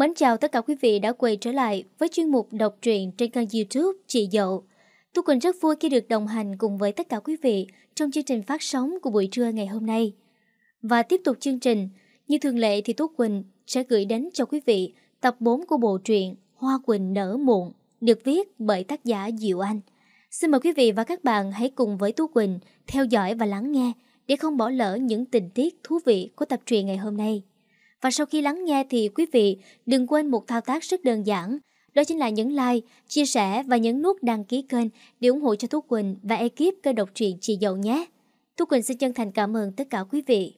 Mến chào tất cả quý vị đã quay trở lại với chuyên mục đọc truyện trên kênh youtube Chị Dậu. Tôi Quỳnh rất vui khi được đồng hành cùng với tất cả quý vị trong chương trình phát sóng của buổi trưa ngày hôm nay. Và tiếp tục chương trình, như thường lệ thì Tú Quỳnh sẽ gửi đến cho quý vị tập 4 của bộ truyện Hoa Quỳnh nở muộn, được viết bởi tác giả Diệu Anh. Xin mời quý vị và các bạn hãy cùng với Tú Quỳnh theo dõi và lắng nghe để không bỏ lỡ những tình tiết thú vị của tập truyện ngày hôm nay. Và sau khi lắng nghe thì quý vị đừng quên một thao tác rất đơn giản, đó chính là nhấn like, chia sẻ và nhấn nút đăng ký kênh để ủng hộ cho Thú Quỳnh và ekip kênh độc truyện Chị Dậu nhé. Thú Quỳnh xin chân thành cảm ơn tất cả quý vị.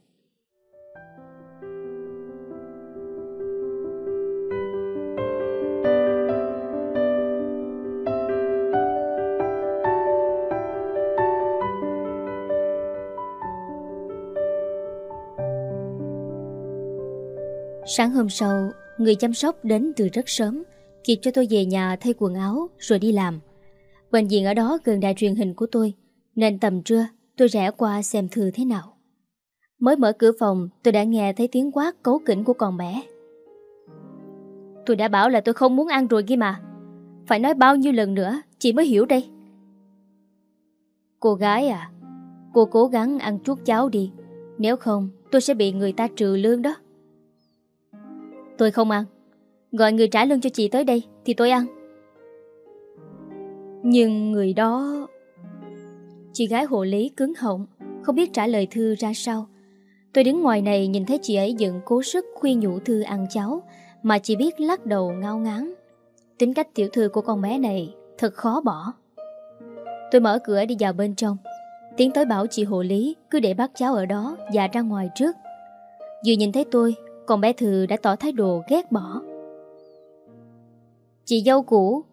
Sáng hôm sau, người chăm sóc đến từ rất sớm, kịp cho tôi về nhà thay quần áo rồi đi làm. Bệnh viện ở đó gần đài truyền hình của tôi, nên tầm trưa tôi rẽ qua xem thư thế nào. Mới mở cửa phòng, tôi đã nghe thấy tiếng quát cấu kỉnh của con bé. Tôi đã bảo là tôi không muốn ăn rồi kia mà. Phải nói bao nhiêu lần nữa, chị mới hiểu đây. Cô gái à, cô cố gắng ăn chút cháo đi. Nếu không, tôi sẽ bị người ta trừ lương đó. Tôi không ăn. Gọi người trả lương cho chị tới đây Thì tôi ăn. Nhưng người đó, Chị gái hộ lý cứng họng, Không biết trả lời Thư ra sao. Tôi đứng ngoài này nhìn thấy chị ấy dựng cố sức khuyên nhủ Thư ăn cháo, Mà chỉ biết lắc đầu ngao ngán. Tính cách tiểu thư của con bé này Thật khó bỏ. Tôi mở cửa đi vào bên trong. Tiến tới bảo chị hộ lý Cứ để bát cháo ở đó Và ra ngoài trước. Vừa nhìn thấy tôi còn bé Thư đã tỏ thái độ ghét bỏ. Chị dâu cũ,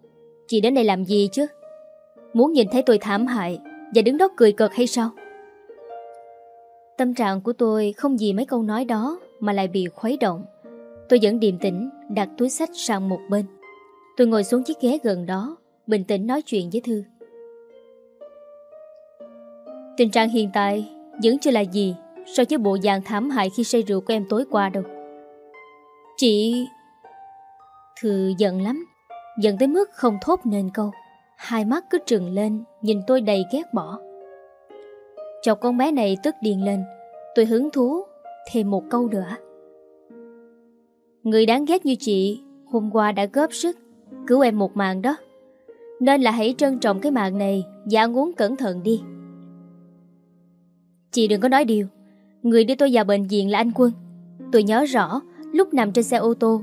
Chị đến đây làm gì chứ? Muốn nhìn thấy tôi thảm hại Và đứng đó cười cợt hay sao? Tâm trạng của tôi không vì mấy câu nói đó Mà lại bị khuấy động. Tôi vẫn điềm tĩnh, Đặt túi sách sang một bên. Tôi ngồi xuống chiếc ghế gần đó, Bình tĩnh nói chuyện với Thư. Tình trạng hiện tại Vẫn chưa là gì So với bộ dạng thảm hại khi say rượu của em tối qua đâu. Chị... Thư giận lắm, Giận tới mức không thốt nên câu. Hai mắt cứ trừng lên, Nhìn tôi đầy ghét bỏ. Chọc con bé này tức điên lên, Tôi hứng thú Thêm một câu nữa. Người đáng ghét như chị, Hôm qua đã góp sức Cứu em một mạng đó. Nên là hãy trân trọng cái mạng này Và ăn uống cẩn thận đi. Chị đừng có nói điều. Người đưa tôi vào bệnh viện là anh Quân. Tôi nhớ rõ Lúc nằm trên xe ô tô.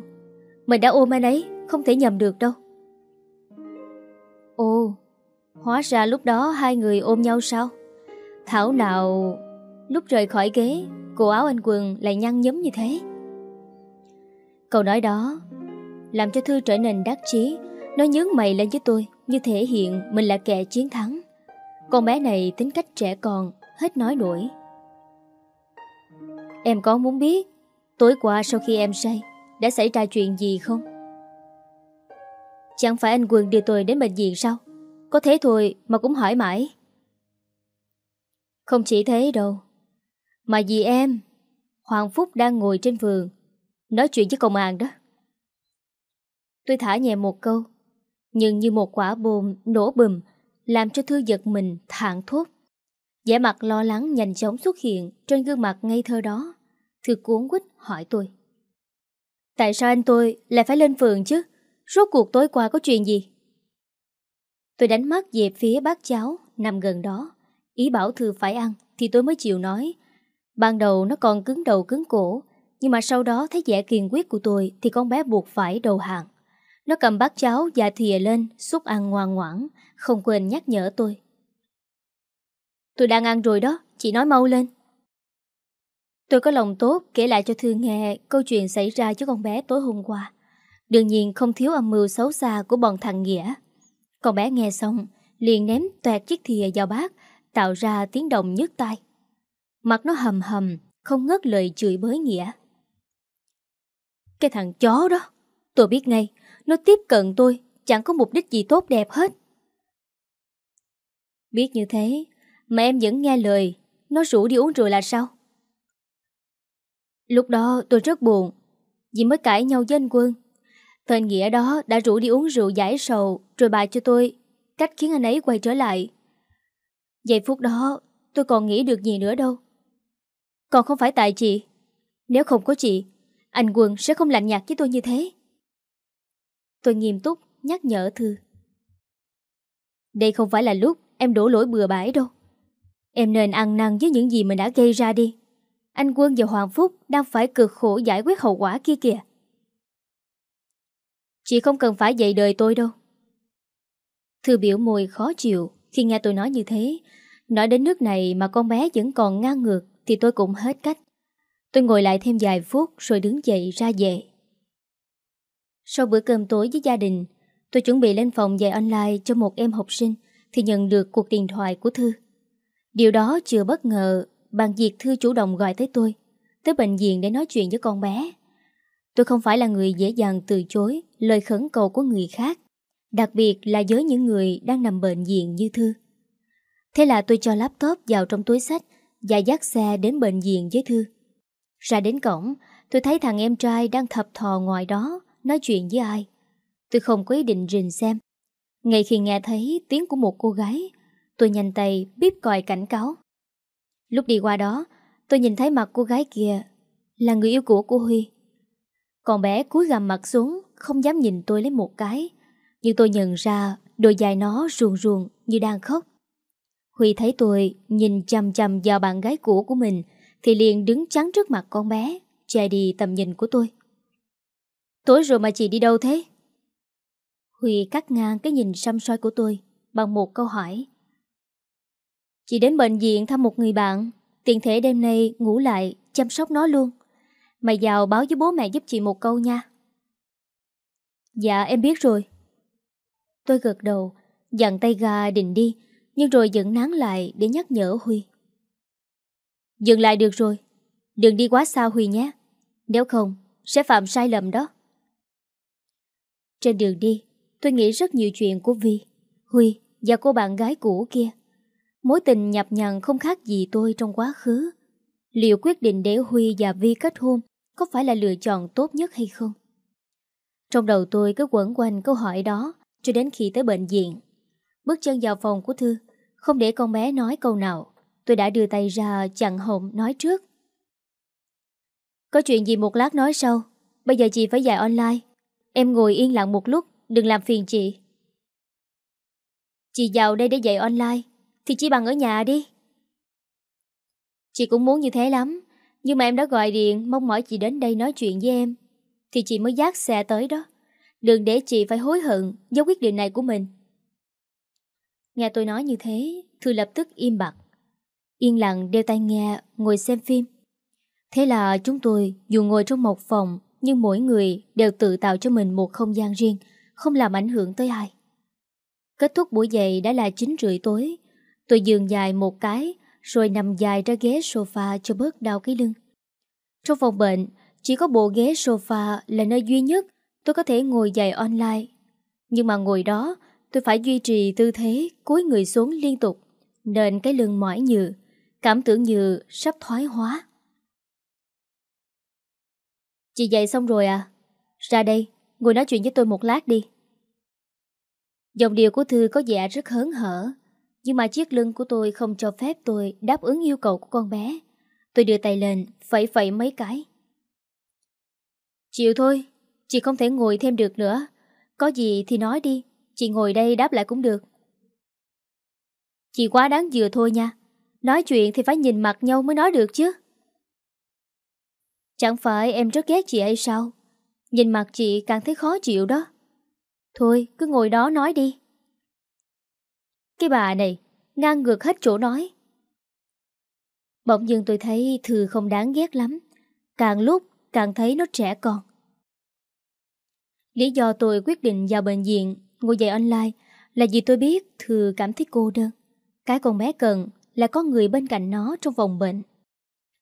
Mình đã ôm anh ấy, Không thể nhầm được đâu. Ồ, Hóa ra lúc đó hai người ôm nhau sao? Thảo nào, Lúc rời khỏi ghế, Cổ áo anh quần lại nhăn nhấm như thế. Câu nói đó Làm cho Thư trở nên đắc chí, Nó nhướng mày lên với tôi Như thể hiện mình là kẻ chiến thắng. Con bé này tính cách trẻ con Hết nói nổi. Em có muốn biết Tối qua sau khi em say, Đã xảy ra chuyện gì không? Chẳng phải anh Quân đưa tôi đến bệnh viện sao? Có thế thôi mà cũng hỏi mãi. Không chỉ thế đâu, Mà vì em, Hoàng Phúc đang ngồi trên vườn, Nói chuyện với công an đó. Tôi thả nhẹ một câu, Nhưng như một quả bồn nổ bùm, Làm cho Thư giật mình thản thốt. Vẻ mặt lo lắng nhanh chóng xuất hiện Trên gương mặt ngây thơ đó. Thư cuốn quýt hỏi tôi. Tại sao anh tôi lại phải lên phường chứ? Rốt cuộc tối qua có chuyện gì? Tôi đánh mắt về phía bác cháu nằm gần đó. Ý bảo Thư phải ăn thì tôi mới chịu nói. Ban đầu nó còn cứng đầu cứng cổ, nhưng mà sau đó thấy vẻ kiên quyết của tôi thì con bé buộc phải đầu hàng. Nó cầm bát cháo và thìa lên, xúc ăn ngoan ngoãn, không quên nhắc nhở tôi. Tôi đang ăn rồi đó, chị nói mau lên. Tôi có lòng tốt kể lại cho Thư nghe câu chuyện xảy ra cho con bé tối hôm qua. Đương nhiên không thiếu âm mưu xấu xa của bọn thằng Nghĩa. Con bé nghe xong, liền ném toẹt chiếc thìa vào bát, tạo ra tiếng động nhức tai. Mặt nó hầm hầm, không ngớt lời chửi bới Nghĩa. Cái thằng chó đó, tôi biết ngay, nó tiếp cận tôi, chẳng có mục đích gì tốt đẹp hết. Biết như thế, mà em vẫn nghe lời, nó rủ đi uống rượu là sao? Lúc đó tôi rất buồn Vì mới cãi nhau với anh Quân Tên Nghĩa đó đã rủ đi uống rượu giải sầu rồi bài cho tôi cách khiến anh ấy quay trở lại. Giây phút đó tôi còn nghĩ được gì nữa đâu. Còn không phải tại chị. Nếu không có chị, anh Quân sẽ không lạnh nhạt với tôi như thế. Tôi nghiêm túc nhắc nhở Thư. Đây không phải là lúc em đổ lỗi bừa bãi đâu. Em nên ăn năn với những gì mình đã gây ra đi. Anh Quân và Hoàng Phúc đang phải cực khổ giải quyết hậu quả kia kìa. Chị không cần phải dạy đời tôi đâu. Thư biểu môi khó chịu khi nghe tôi nói như thế. Nói đến nước này mà con bé vẫn còn ngang ngược thì tôi cũng hết cách. Tôi ngồi lại thêm vài phút rồi đứng dậy ra về. Sau bữa cơm tối với gia đình, tôi chuẩn bị lên phòng dạy online cho một em học sinh thì nhận được cuộc điện thoại của Thư. Điều đó chưa bất ngờ bằng việc Thư chủ động gọi tới tôi, tới bệnh viện để nói chuyện với con bé. Tôi không phải là người dễ dàng từ chối lời khẩn cầu của người khác, đặc biệt là với những người đang nằm bệnh viện như Thư. Thế là tôi cho laptop vào trong túi sách và dắt xe đến bệnh viện với Thư. Ra đến cổng, tôi thấy thằng em trai đang thập thò ngoài đó, nói chuyện với ai. Tôi không có ý định rình xem. Ngay khi nghe thấy tiếng của một cô gái, tôi nhanh tay bíp còi cảnh cáo. Lúc đi qua đó, tôi nhìn thấy mặt cô gái kia là người yêu cũ của Huy. Còn bé cúi gằm mặt xuống, không dám nhìn tôi lấy một cái. Nhưng tôi nhận ra đôi dài nó ruồn ruồn như đang khóc. Huy thấy tôi nhìn chầm chầm vào bạn gái cũ của mình thì liền đứng chắn trước mặt con bé, che đi tầm nhìn của tôi. Tối rồi mà chị đi đâu thế? Huy cắt ngang cái nhìn xăm soi của tôi bằng một câu hỏi. Chị đến bệnh viện thăm một người bạn, tiện thể đêm nay ngủ lại, chăm sóc nó luôn. Mày vào báo với bố mẹ giúp chị một câu nha. Dạ em biết rồi. Tôi gật đầu, dặn tay ga định đi, nhưng rồi vẫn nán lại để nhắc nhở Huy. Dừng lại được rồi, đừng đi quá xa Huy nhé. Nếu không, sẽ phạm sai lầm đó. Trên đường đi, tôi nghĩ rất nhiều chuyện của Vi, Huy và cô bạn gái cũ kia. Mối tình nhập nhằn không khác gì tôi trong quá khứ. Liệu quyết định để Huy và Vi kết hôn có phải là lựa chọn tốt nhất hay không? Trong đầu tôi cứ quẩn quanh câu hỏi đó cho đến khi tới bệnh viện. Bước chân vào phòng của Thư, không để con bé nói câu nào. Tôi đã đưa tay ra chặn hồng nói trước. Có chuyện gì một lát nói sau. Bây giờ chị phải dạy online. Em ngồi yên lặng một lúc, đừng làm phiền chị. Chị vào đây để dạy online, thì chỉ bằng ở nhà đi. Chị cũng muốn như thế lắm, nhưng mà em đã gọi điện mong mỏi chị đến đây nói chuyện với em. Thì chị mới dắt xe tới đó. Đừng để chị phải hối hận do quyết định này của mình. Nghe tôi nói như thế, Thư lập tức im bặt. Yên lặng đeo tai nghe, ngồi xem phim. Thế là chúng tôi dù ngồi trong một phòng nhưng mỗi người đều tự tạo cho mình một không gian riêng, không làm ảnh hưởng tới ai. Kết thúc buổi dậy đã là 9 rưỡi tối. Tôi dường dài một cái, rồi nằm dài ra ghế sofa cho bớt đau cái lưng. Trong phòng bệnh, chỉ có bộ ghế sofa là nơi duy nhất tôi có thể ngồi dài online. Nhưng mà ngồi đó, tôi phải duy trì tư thế cúi người xuống liên tục, nên cái lưng mỏi nhừ, cảm tưởng như sắp thoái hóa. Chị dậy xong rồi à? Ra đây, ngồi nói chuyện với tôi một lát đi. Dòng điều của Thư có vẻ rất hớn hở, nhưng mà chiếc lưng của tôi không cho phép tôi đáp ứng yêu cầu của con bé. Tôi đưa tay lên, phẩy phẩy mấy cái. Chịu thôi, chị không thể ngồi thêm được nữa. Có gì thì nói đi, chị ngồi đây đáp lại cũng được. Chị quá đáng dừa thôi nha. Nói chuyện thì phải nhìn mặt nhau mới nói được chứ. Chẳng phải em rất ghét chị hay sao? Nhìn mặt chị càng thấy khó chịu đó. Thôi, cứ ngồi đó nói đi. Cái bà này, ngang ngược hết chỗ nói. Bỗng dưng tôi thấy Thư không đáng ghét lắm. Càng lúc càng thấy nó trẻ con. Lý do tôi quyết định vào bệnh viện ngồi dạy online là vì tôi biết Thư cảm thấy cô đơn. Cái con bé cần là có người bên cạnh nó trong vòng bệnh.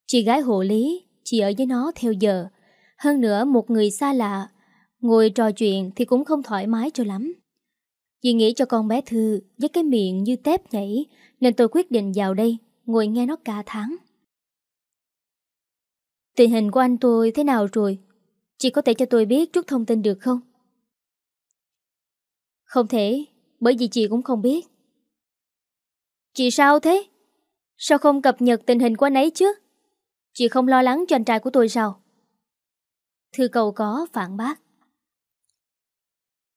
Chị gái hộ lý chị ở với nó theo giờ. Hơn nữa một người xa lạ, ngồi trò chuyện thì cũng không thoải mái cho lắm. Vì nghĩ cho con bé Thư với cái miệng như tép nhảy nên tôi quyết định vào đây ngồi nghe nó cả tháng. Tình hình của anh tôi thế nào rồi? Chị có thể cho tôi biết chút thông tin được không? Không thể, bởi vì chị cũng không biết. Chị sao thế? Sao không cập nhật tình hình của anh ấy chứ? Chị không lo lắng cho anh trai của tôi sao? Thư cầu có phản bác.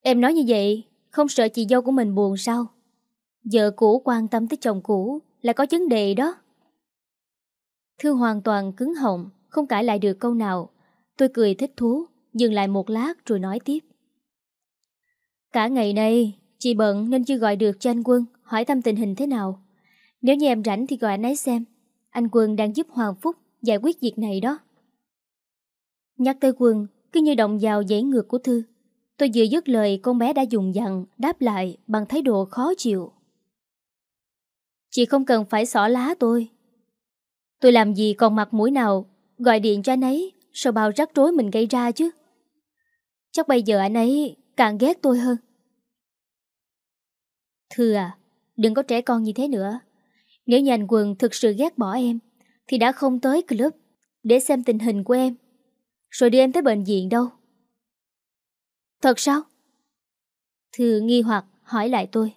Em nói như vậy, không sợ chị dâu của mình buồn sao? Vợ cũ quan tâm tới chồng cũ là có vấn đề đó. Thư hoàn toàn cứng họng, không cãi lại được câu nào. Tôi cười thích thú, dừng lại một lát rồi nói tiếp. Cả ngày nay, chị bận nên chưa gọi được cho anh Quân hỏi thăm tình hình thế nào. Nếu như em rảnh thì gọi anh ấy xem. Anh Quân đang giúp Hoàng Phúc giải quyết việc này đó. Nhắc tới Quân, cứ như động vào dãy ngược của Thư. Tôi vừa dứt lời con bé đã dùng dặn đáp lại bằng thái độ khó chịu. Chị không cần phải xỏ lá tôi. Tôi làm gì còn mặt mũi nào gọi điện cho anh ấy sau bao rắc rối mình gây ra chứ. Chắc bây giờ anh ấy càng ghét tôi hơn. Thưa à, đừng có trẻ con như thế nữa. Nếu như anh Quân thực sự ghét bỏ em, thì đã không tới club để xem tình hình của em. Rồi đưa em tới bệnh viện đâu. Thật sao? Thư nghi hoặc hỏi lại tôi.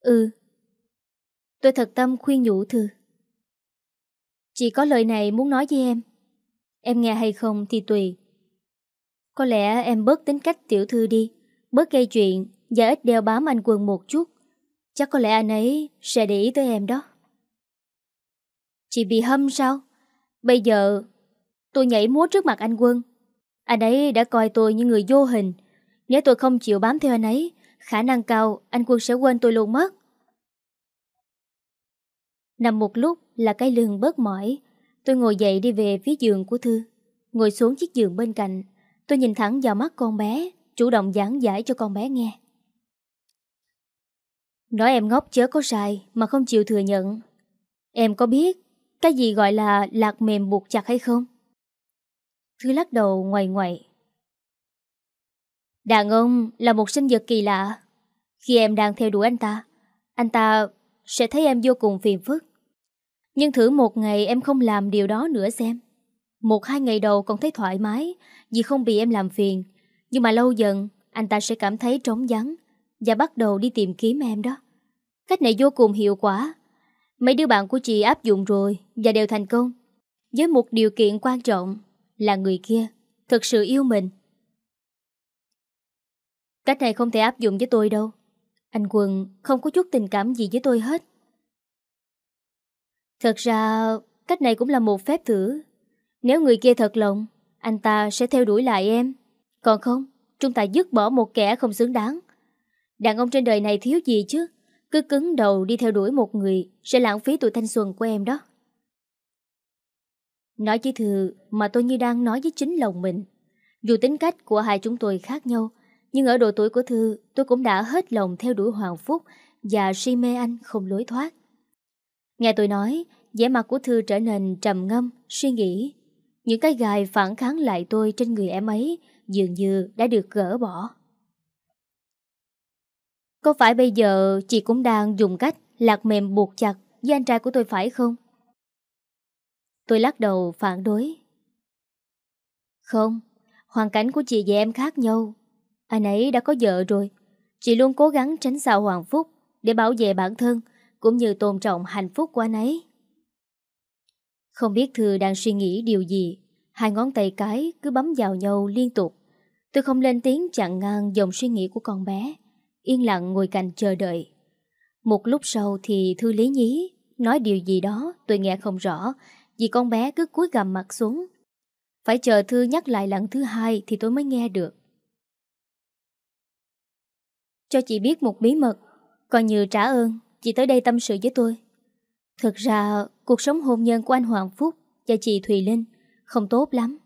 Ừ. Tôi thật tâm khuyên nhủ Thư. Chỉ có lời này muốn nói với em. Em nghe hay không thì tùy. Có lẽ em bớt tính cách tiểu thư đi, bớt gây chuyện và ít đeo bám anh Quân một chút. Chắc có lẽ anh ấy sẽ để ý tới em đó. Chị bị hâm sao? Bây giờ tôi nhảy múa trước mặt anh Quân. Anh ấy đã coi tôi như người vô hình. Nếu tôi không chịu bám theo anh ấy, khả năng cao anh Quân sẽ quên tôi luôn mất. Nằm một lúc là cái lưng bớt mỏi. Tôi ngồi dậy đi về phía giường của Thư. Ngồi xuống chiếc giường bên cạnh. Tôi nhìn thẳng vào mắt con bé, chủ động giảng giải cho con bé nghe. Nói em ngốc chớ có sai mà không chịu thừa nhận. Em có biết cái gì gọi là lạc mềm buộc chặt hay không? Thứ lắc đầu ngoài ngoại. Đàn ông là một sinh vật kỳ lạ. Khi em đang theo đuổi anh ta, anh ta sẽ thấy em vô cùng phiền phức. Nhưng thử một ngày em không làm điều đó nữa xem. Một hai ngày đầu còn thấy thoải mái vì không bị em làm phiền. Nhưng mà lâu dần anh ta sẽ cảm thấy trống vắng và bắt đầu đi tìm kiếm em đó. Cách này vô cùng hiệu quả. Mấy đứa bạn của chị áp dụng rồi và đều thành công. Với một điều kiện quan trọng là người kia thực sự yêu mình. Cách này không thể áp dụng với tôi đâu. Anh Quân không có chút tình cảm gì với tôi hết. Thật ra, cách này cũng là một phép thử. Nếu người kia thật lòng, anh ta sẽ theo đuổi lại em. Còn không, chúng ta dứt bỏ một kẻ không xứng đáng. Đàn ông trên đời này thiếu gì chứ? Cứ cứng đầu đi theo đuổi một người sẽ lãng phí tuổi thanh xuân của em đó. Nói chỉ thừa mà tôi như đang nói với chính lòng mình. Dù tính cách của hai chúng tôi khác nhau, nhưng ở độ tuổi của Thư tôi cũng đã hết lòng theo đuổi Hoàng Phúc và si mê anh không lối thoát. Nghe tôi nói, vẻ mặt của Thư trở nên trầm ngâm, suy nghĩ. Những cái gài phản kháng lại tôi trên người em ấy dường như đã được gỡ bỏ. Có phải bây giờ chị cũng đang dùng cách lạc mềm buộc chặt với anh trai của tôi phải không? Tôi lắc đầu phản đối. Không, hoàn cảnh của chị và em khác nhau. Anh ấy đã có vợ rồi. Chị luôn cố gắng tránh xa Hoàng Phúc để bảo vệ bản thân cũng như tôn trọng hạnh phúc của anh ấy. Không biết Thư đang suy nghĩ điều gì, hai ngón tay cái cứ bấm vào nhau liên tục. Tôi không lên tiếng chặn ngang dòng suy nghĩ của con bé, yên lặng ngồi cạnh chờ đợi. Một lúc sau thì Thư lý nhí, nói điều gì đó tôi nghe không rõ, vì con bé cứ cúi gầm mặt xuống. Phải chờ Thư nhắc lại lần thứ hai thì tôi mới nghe được. Cho chị biết một bí mật, còn như trả ơn, chị tới đây tâm sự với tôi. Thực ra, cuộc sống hôn nhân của anh Hoàng Phúc và chị Thùy Linh không tốt lắm.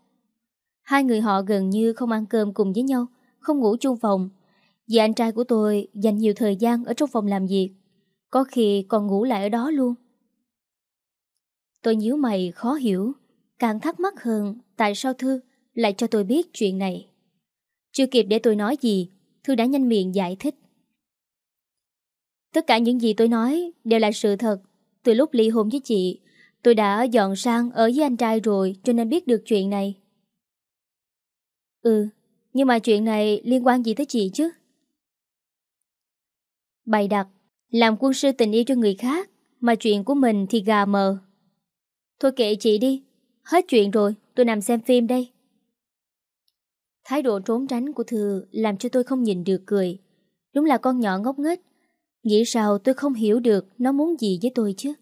Hai người họ gần như không ăn cơm cùng với nhau, không ngủ chung phòng. Vì anh trai của tôi dành nhiều thời gian ở trong phòng làm việc, có khi còn ngủ lại ở đó luôn. Tôi nhíu mày khó hiểu, càng thắc mắc hơn tại sao Thư lại cho tôi biết chuyện này. Chưa kịp để tôi nói gì, Thư đã nhanh miệng giải thích. Tất cả những gì tôi nói đều là sự thật. Từ lúc ly hôn với chị, tôi đã dọn sang ở với anh trai rồi cho nên biết được chuyện này. Ừ, nhưng mà chuyện này liên quan gì tới chị chứ? Bày đặt, làm quân sư tình yêu cho người khác, mà chuyện của mình thì gà mờ. Thôi kệ chị đi, hết chuyện rồi, tôi nằm xem phim đây. Thái độ trốn tránh của Thư làm cho tôi không nhìn được cười. Đúng là con nhỏ ngốc nghếch. Nghĩ sao tôi không hiểu được nó muốn gì với tôi chứ.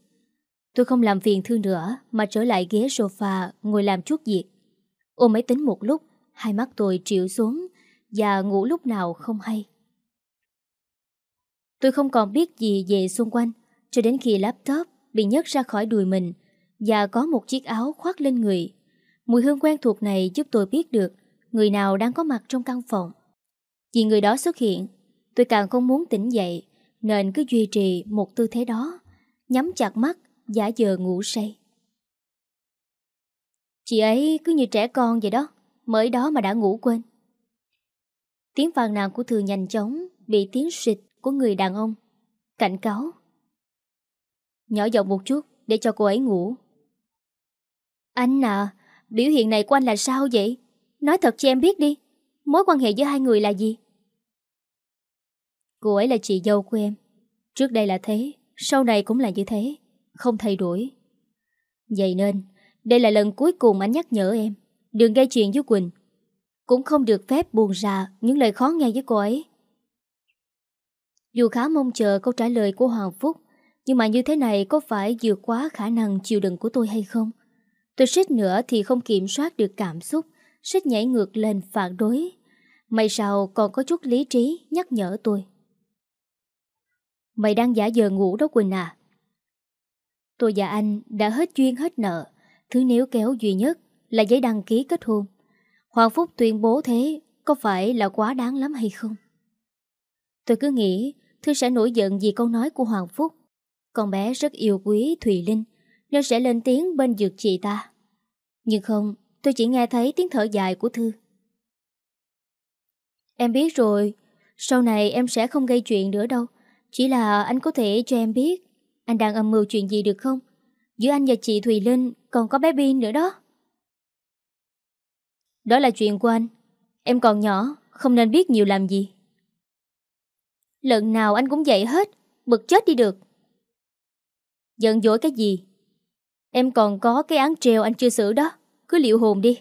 Tôi không làm phiền Thư nữa mà trở lại ghế sofa ngồi làm chút việc. Ôm máy tính một lúc, hai mắt tôi triệu xuống và ngủ lúc nào không hay. Tôi không còn biết gì về xung quanh cho đến khi laptop bị nhấc ra khỏi đùi mình và có một chiếc áo khoác lên người. Mùi hương quen thuộc này giúp tôi biết được người nào đang có mặt trong căn phòng. Vì người đó xuất hiện, tôi càng không muốn tỉnh dậy nên cứ duy trì một tư thế đó, nhắm chặt mắt, giả giờ ngủ say. Chị ấy cứ như trẻ con vậy đó, mới đó mà đã ngủ quên. Tiếng phàn nàn của thừa nhanh chóng bị tiếng xịt của người đàn ông. Cảnh cáo. Nhỏ giọng một chút để cho cô ấy ngủ. Anh à, biểu hiện này của anh là sao vậy? Nói thật cho em biết đi, mối quan hệ giữa hai người là gì? Cô ấy là chị dâu của em. Trước đây là thế, sau này cũng là như thế, không thay đổi. Vậy nên, đây là lần cuối cùng anh nhắc nhở em, đừng gây chuyện với Quỳnh. Cũng không được phép buồn ra những lời khó nghe với cô ấy. Dù khá mong chờ câu trả lời của Hoàng Phúc, nhưng mà như thế này có phải vượt quá khả năng chịu đựng của tôi hay không? Tôi suýt nữa thì không kiểm soát được cảm xúc, suýt nhảy ngược lên phản đối. May sao còn có chút lý trí nhắc nhở tôi. Mày đang giả giờ ngủ đó Quỳnh à? Tôi và anh đã hết duyên hết nợ, thứ nếu kéo duy nhất là giấy đăng ký kết hôn. Hoàng Phúc tuyên bố thế có phải là quá đáng lắm hay không? Tôi cứ nghĩ Thư sẽ nổi giận vì câu nói của Hoàng Phúc. Con bé rất yêu quý Thùy Linh nên sẽ lên tiếng bên dược chị ta. Nhưng không, tôi chỉ nghe thấy tiếng thở dài của Thư. Em biết rồi, sau này em sẽ không gây chuyện nữa đâu. Chỉ là anh có thể cho em biết anh đang âm mưu chuyện gì được không? Giữa anh và chị Thùy Linh còn có bé Bin nữa đó. Đó là chuyện của anh. Em còn nhỏ, không nên biết nhiều làm gì. Lần nào anh cũng vậy hết, bực chết đi được. Giận dỗi cái gì? Em còn có cái án treo anh chưa xử đó, cứ liệu hồn đi.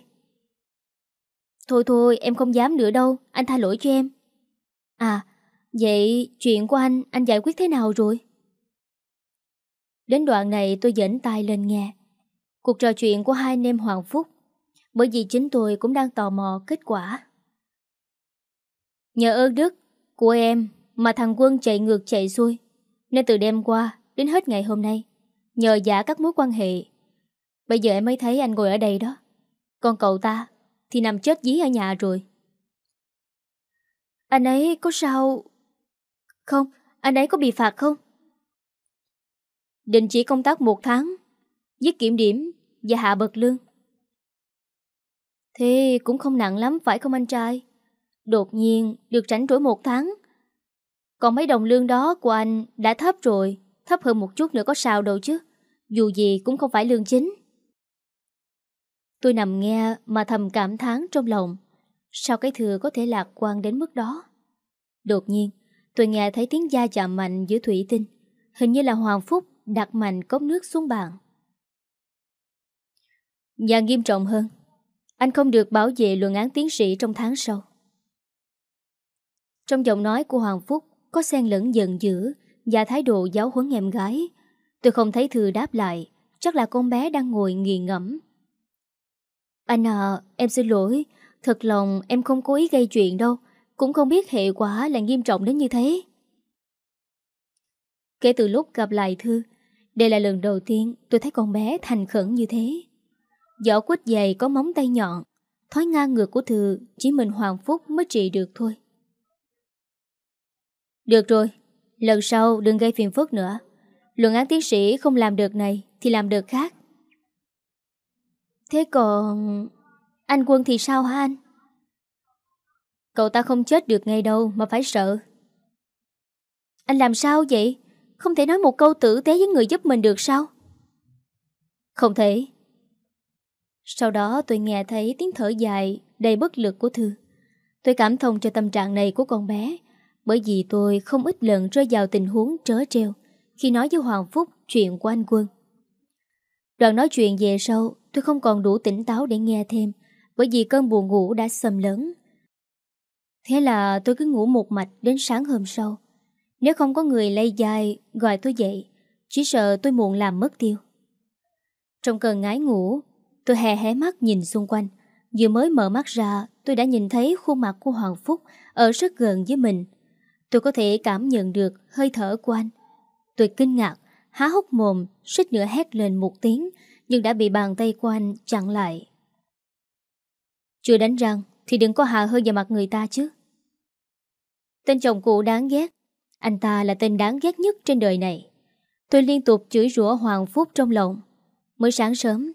Thôi thôi, em không dám nữa đâu, anh tha lỗi cho em. À, vậy chuyện của anh, anh giải quyết thế nào rồi? Đến đoạn này tôi dẫn tay lên nghe. Cuộc trò chuyện của hai anh em Hoàng Phúc, bởi vì chính tôi cũng đang tò mò kết quả. Nhờ ơn đức của em mà thằng Quân chạy ngược chạy xuôi, nên từ đêm qua đến hết ngày hôm nay, nhờ giả các mối quan hệ. Bây giờ em mới thấy anh ngồi ở đây đó. Còn cậu ta thì nằm chết dí ở nhà rồi. Anh ấy có sao... Không, anh ấy có bị phạt không? đình chỉ công tác một tháng, giết kiểm điểm và hạ bậc lương. Thế cũng không nặng lắm phải không anh trai? Đột nhiên được tránh rỗi một tháng. Còn mấy đồng lương đó của anh đã thấp rồi, thấp hơn một chút nữa có sao đâu chứ. Dù gì cũng không phải lương chính. Tôi nằm nghe mà thầm cảm thán trong lòng. Sao cái thừa có thể lạc quan đến mức đó? Đột nhiên, tôi nghe thấy tiếng da chạm mạnh giữa thủy tinh. Hình như là Hoàng Phúc đặt mạnh cốc nước xuống bàn. Và nghiêm trọng hơn, anh không được bảo vệ luận án tiến sĩ trong tháng sau. Trong giọng nói của Hoàng Phúc có xen lẫn giận dữ và thái độ giáo huấn em gái. Tôi không thấy Thư đáp lại, chắc là con bé đang ngồi nghiền ngẫm. Anh à, em xin lỗi, thật lòng em không cố ý gây chuyện đâu, cũng không biết hệ quả là nghiêm trọng đến như thế. Kể từ lúc gặp lại Thư, đây là lần đầu tiên tôi thấy con bé thành khẩn như thế. Giỏ quýt dày có móng tay nhọn, thói ngang ngược của Thư chỉ mình Hoàng Phúc mới trị được thôi. Được rồi, lần sau đừng gây phiền phức nữa. Luận án tiến sĩ không làm được này thì làm được khác. Thế còn... Anh Quân thì sao hả anh? Cậu ta không chết được ngay đâu mà phải sợ. Anh làm sao vậy? Không thể nói một câu tử tế với người giúp mình được sao? Không thể. Sau đó tôi nghe thấy tiếng thở dài đầy bất lực của Thư. Tôi cảm thông cho tâm trạng này của con bé, Bởi vì tôi không ít lần rơi vào tình huống trớ treo khi nói với Hoàng Phúc chuyện của anh Quân. Đoạn nói chuyện về sau, tôi không còn đủ tỉnh táo để nghe thêm, bởi vì cơn buồn ngủ đã xâm lớn. Thế là tôi cứ ngủ một mạch đến sáng hôm sau. Nếu không có người lay dài gọi tôi dậy, chỉ sợ tôi muộn làm mất tiêu. Trong cơn ngái ngủ, tôi hé hé mắt nhìn xung quanh. Vừa mới mở mắt ra, tôi đã nhìn thấy khuôn mặt của Hoàng Phúc ở rất gần với mình. Tôi có thể cảm nhận được hơi thở của anh. Tôi kinh ngạc, há hốc mồm, suýt nữa hét lên một tiếng, nhưng đã bị bàn tay của anh chặn lại. Chưa đánh răng thì đừng có hạ hơi vào mặt người ta chứ. Tên chồng cụ đáng ghét. Anh ta là tên đáng ghét nhất trên đời này. Tôi liên tục chửi rủa Hoàng Phúc trong lòng. Mới sáng sớm,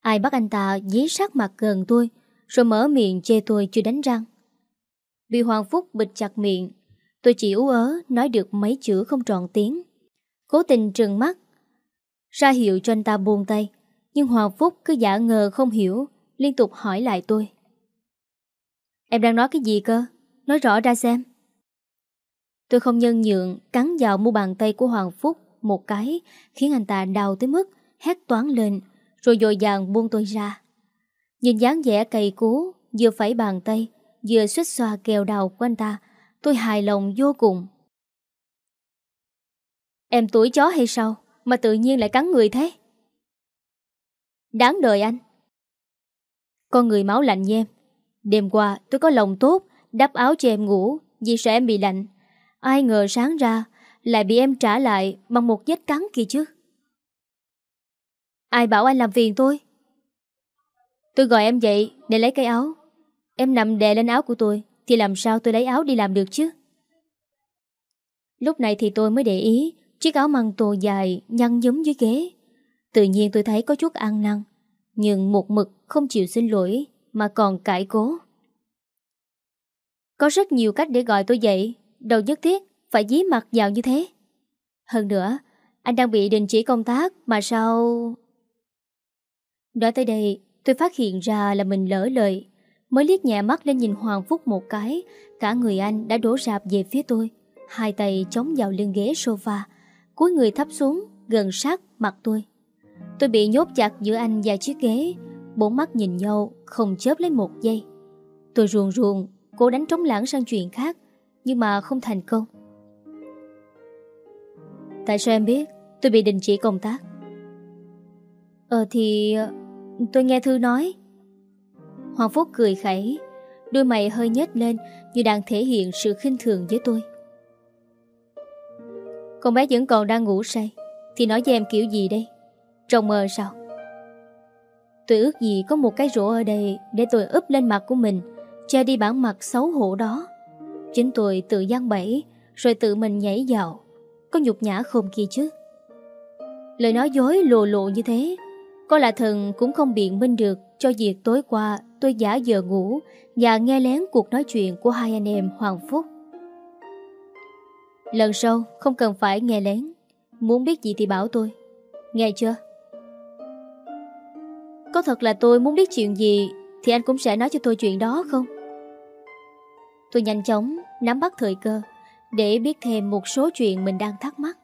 ai bắt anh ta dí sát mặt gần tôi, rồi mở miệng chê tôi chưa đánh răng. Bị Hoàng Phúc bịt chặt miệng, tôi chỉ ú ớ nói được mấy chữ không trọn tiếng. Cố tình trừng mắt, ra hiệu cho anh ta buông tay, nhưng Hoàng Phúc cứ giả ngờ không hiểu, liên tục hỏi lại tôi. Em đang nói cái gì cơ? Nói rõ ra xem. Tôi không nhân nhượng cắn vào mu bàn tay của Hoàng Phúc một cái khiến anh ta đau tới mức hét toán lên rồi dội dàng buông tôi ra. Nhìn dáng vẻ cày cú vừa phải bàn tay vừa xuất xoa kèo đầu của anh ta tôi hài lòng vô cùng. Em tuổi chó hay sao mà tự nhiên lại cắn người thế? Đáng đời anh. Con người máu lạnh nhem. Đêm qua tôi có lòng tốt, đắp áo cho em ngủ vì sợ em bị lạnh. Ai ngờ sáng ra Lại bị em trả lại Bằng một vết cắn kia chứ Ai bảo anh làm phiền tôi Tôi gọi em dậy Để lấy cái áo Em nằm đè lên áo của tôi Thì làm sao tôi lấy áo đi làm được chứ Lúc này thì tôi mới để ý Chiếc áo măng tô dài Nhăn nhúm dưới ghế. Tự nhiên tôi thấy có chút ăn năn, Nhưng một mực không chịu xin lỗi Mà còn cãi cố. Có rất nhiều cách để gọi tôi dậy Đâu nhất thiết Phải dí mặt vào như thế. Hơn nữa, Anh đang bị đình chỉ công tác Mà sao? Nói tới đây, Tôi phát hiện ra là mình lỡ lời, Mới liếc nhẹ mắt lên nhìn Hoàng Phúc một cái, Cả người anh đã đổ rạp về phía tôi, Hai tay chống vào lưng ghế sofa Cuối người thấp xuống, Gần sát mặt tôi. Tôi bị nhốt chặt giữa anh và chiếc ghế, Bốn mắt nhìn nhau, Không chớp lấy một giây. Tôi ruồn ruồn, Cố đánh trống lãng sang chuyện khác, nhưng mà không thành công. Tại sao em biết Tôi bị đình chỉ công tác? Ờ thì ờ, Tôi nghe Thư nói. Hoàng Phúc cười khẩy, Đôi mày hơi nhếch lên Như đang thể hiện sự khinh thường với tôi. Con bé vẫn còn đang ngủ say. Thì nói với em kiểu gì đây? Trong mơ sao? Tôi ước gì có một cái rổ ở đây Để tôi úp lên mặt của mình, Che đi bản mặt xấu hổ đó. Chính tôi tự gian bẫy, Rồi tự mình nhảy vào. Có nhục nhã không kia chứ? Lời nói dối lồ lộ như thế, Có là thần cũng không biện minh được Cho việc tối qua tôi giả giờ ngủ Và nghe lén cuộc nói chuyện Của hai anh em Hoàng Phúc. Lần sau không cần phải nghe lén Muốn biết gì thì bảo tôi Nghe chưa Có thật là tôi muốn biết chuyện gì Thì anh cũng sẽ nói cho tôi chuyện đó không Tôi nhanh chóng nắm bắt thời cơ để biết thêm một số chuyện mình đang thắc mắc.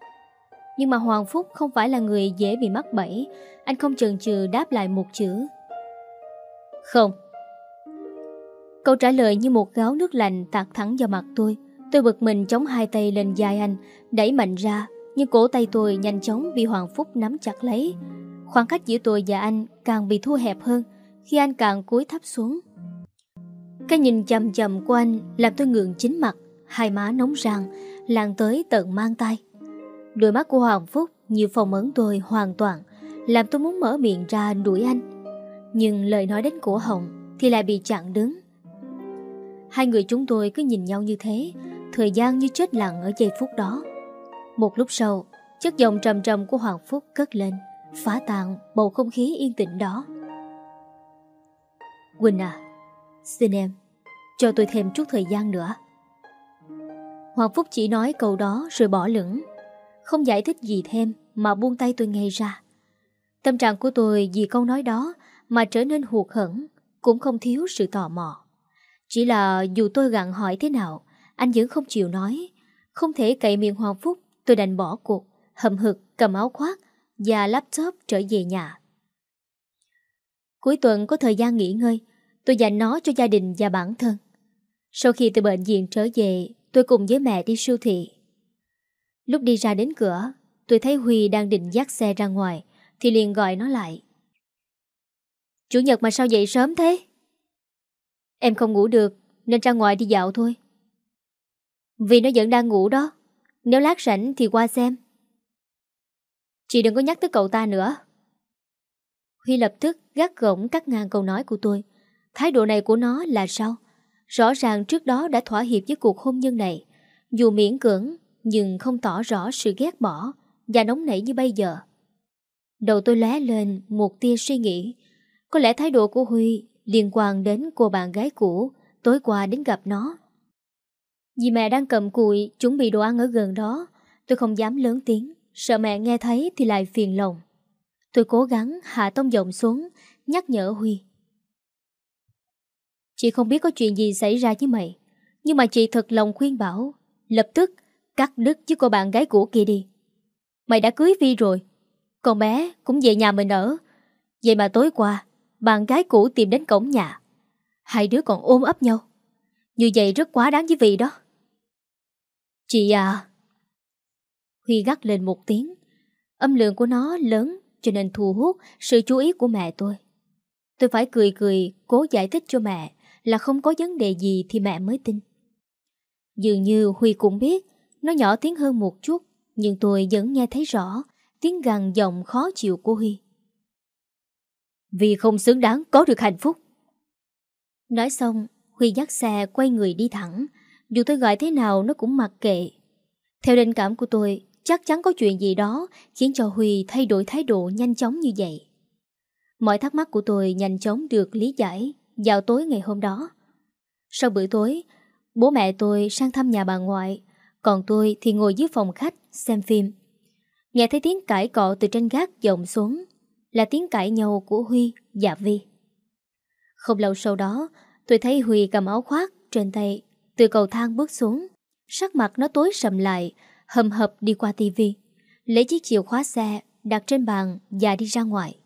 Nhưng mà Hoàng Phúc không phải là người dễ bị mắc bẫy, anh không chần chừ đáp lại một chữ. Không. Câu trả lời như một gáo nước lạnh tạt thẳng vào mặt tôi. Tôi bực mình chống hai tay lên vai anh, đẩy mạnh ra, nhưng cổ tay tôi nhanh chóng bị Hoàng Phúc nắm chặt lấy. Khoảng cách giữa tôi và anh càng bị thu hẹp hơn khi anh càng cúi thấp xuống. Cái nhìn chầm chầm của anh làm tôi ngượng chính mặt, hai má nóng ràng, lan tới tận mang tay. Đôi mắt của Hoàng Phúc như phòng ấn tôi hoàn toàn, làm tôi muốn mở miệng ra đuổi anh. Nhưng lời nói đến cổ họng thì lại bị chặn đứng. Hai người chúng tôi cứ nhìn nhau như thế, thời gian như chết lặng ở giây phút đó. Một lúc sau, chất giọng trầm trầm của Hoàng Phúc cất lên, phá tan bầu không khí yên tĩnh đó. Quỳnh à, Xin em, cho tôi thêm chút thời gian nữa. Hoàng Phúc chỉ nói câu đó rồi bỏ lửng. Không giải thích gì thêm mà buông tay tôi ngay ra. Tâm trạng của tôi vì câu nói đó mà trở nên hụt hẫng cũng không thiếu sự tò mò. Chỉ là dù tôi gặn hỏi thế nào, anh vẫn không chịu nói. Không thể cậy miệng Hoàng Phúc, Tôi đành bỏ cuộc, Hậm hực cầm áo khoác Và laptop trở về nhà. Cuối tuần có thời gian nghỉ ngơi, Tôi dành nó cho gia đình và bản thân. Sau khi từ bệnh viện trở về, Tôi cùng với mẹ đi siêu thị. Lúc đi ra đến cửa, Tôi thấy Huy đang định dắt xe ra ngoài, Thì liền gọi nó lại. Chủ nhật mà sao dậy sớm thế? Em không ngủ được, Nên ra ngoài đi dạo thôi. Vì nó vẫn đang ngủ đó. Nếu lát rảnh thì qua xem. Chị đừng có nhắc tới cậu ta nữa. Huy lập tức gắt gỏng cắt ngang câu nói của tôi. Thái độ này của nó là sao? Rõ ràng trước đó đã thỏa hiệp với cuộc hôn nhân này. Dù miễn cưỡng, Nhưng không tỏ rõ sự ghét bỏ Và nóng nảy như bây giờ. Đầu tôi lóe lên một tia suy nghĩ. Có lẽ thái độ của Huy Liên quan đến cô bạn gái cũ Tối qua đến gặp nó. Vì mẹ đang cầm cùi Chuẩn bị đồ ăn ở gần đó. Tôi không dám lớn tiếng, Sợ mẹ nghe thấy thì lại phiền lòng. Tôi cố gắng hạ tông giọng xuống, Nhắc nhở Huy. Chị không biết có chuyện gì xảy ra với mày, Nhưng mà chị thật lòng khuyên bảo, Lập tức cắt đứt với cô bạn gái cũ kia đi. Mày đã cưới Vi rồi, Con bé cũng về nhà mình ở. Vậy mà tối qua, Bạn gái cũ tìm đến cổng nhà, Hai đứa còn ôm ấp nhau. Như vậy rất quá đáng với Vi đó. Chị à Huy gắt lên một tiếng Âm lượng của nó lớn Cho nên thu hút sự chú ý của mẹ tôi Tôi phải cười cười Cố giải thích cho mẹ là không có vấn đề gì thì mẹ mới tin. Dường như Huy cũng biết, nó nhỏ tiếng hơn một chút, nhưng tôi vẫn nghe thấy rõ tiếng gằn giọng khó chịu của Huy. Vì không xứng đáng có được hạnh phúc. Nói xong, Huy dắt xe quay người đi thẳng, dù tôi gọi thế nào nó cũng mặc kệ. Theo định cảm của tôi, chắc chắn có chuyện gì đó khiến cho Huy thay đổi thái độ nhanh chóng như vậy. Mọi thắc mắc của tôi nhanh chóng được lý giải vào tối ngày hôm đó. Sau bữa tối, bố mẹ tôi sang thăm nhà bà ngoại, còn tôi thì ngồi dưới phòng khách xem phim. Nghe thấy tiếng cãi cọ từ trên gác vọng xuống, là tiếng cãi nhau của Huy và Vi. Không lâu sau đó, tôi thấy Huy cầm áo khoác trên tay, từ cầu thang bước xuống. Sắc mặt nó tối sầm lại, hầm hập đi qua tivi, lấy chiếc chìa khóa xe đặt trên bàn và đi ra ngoài.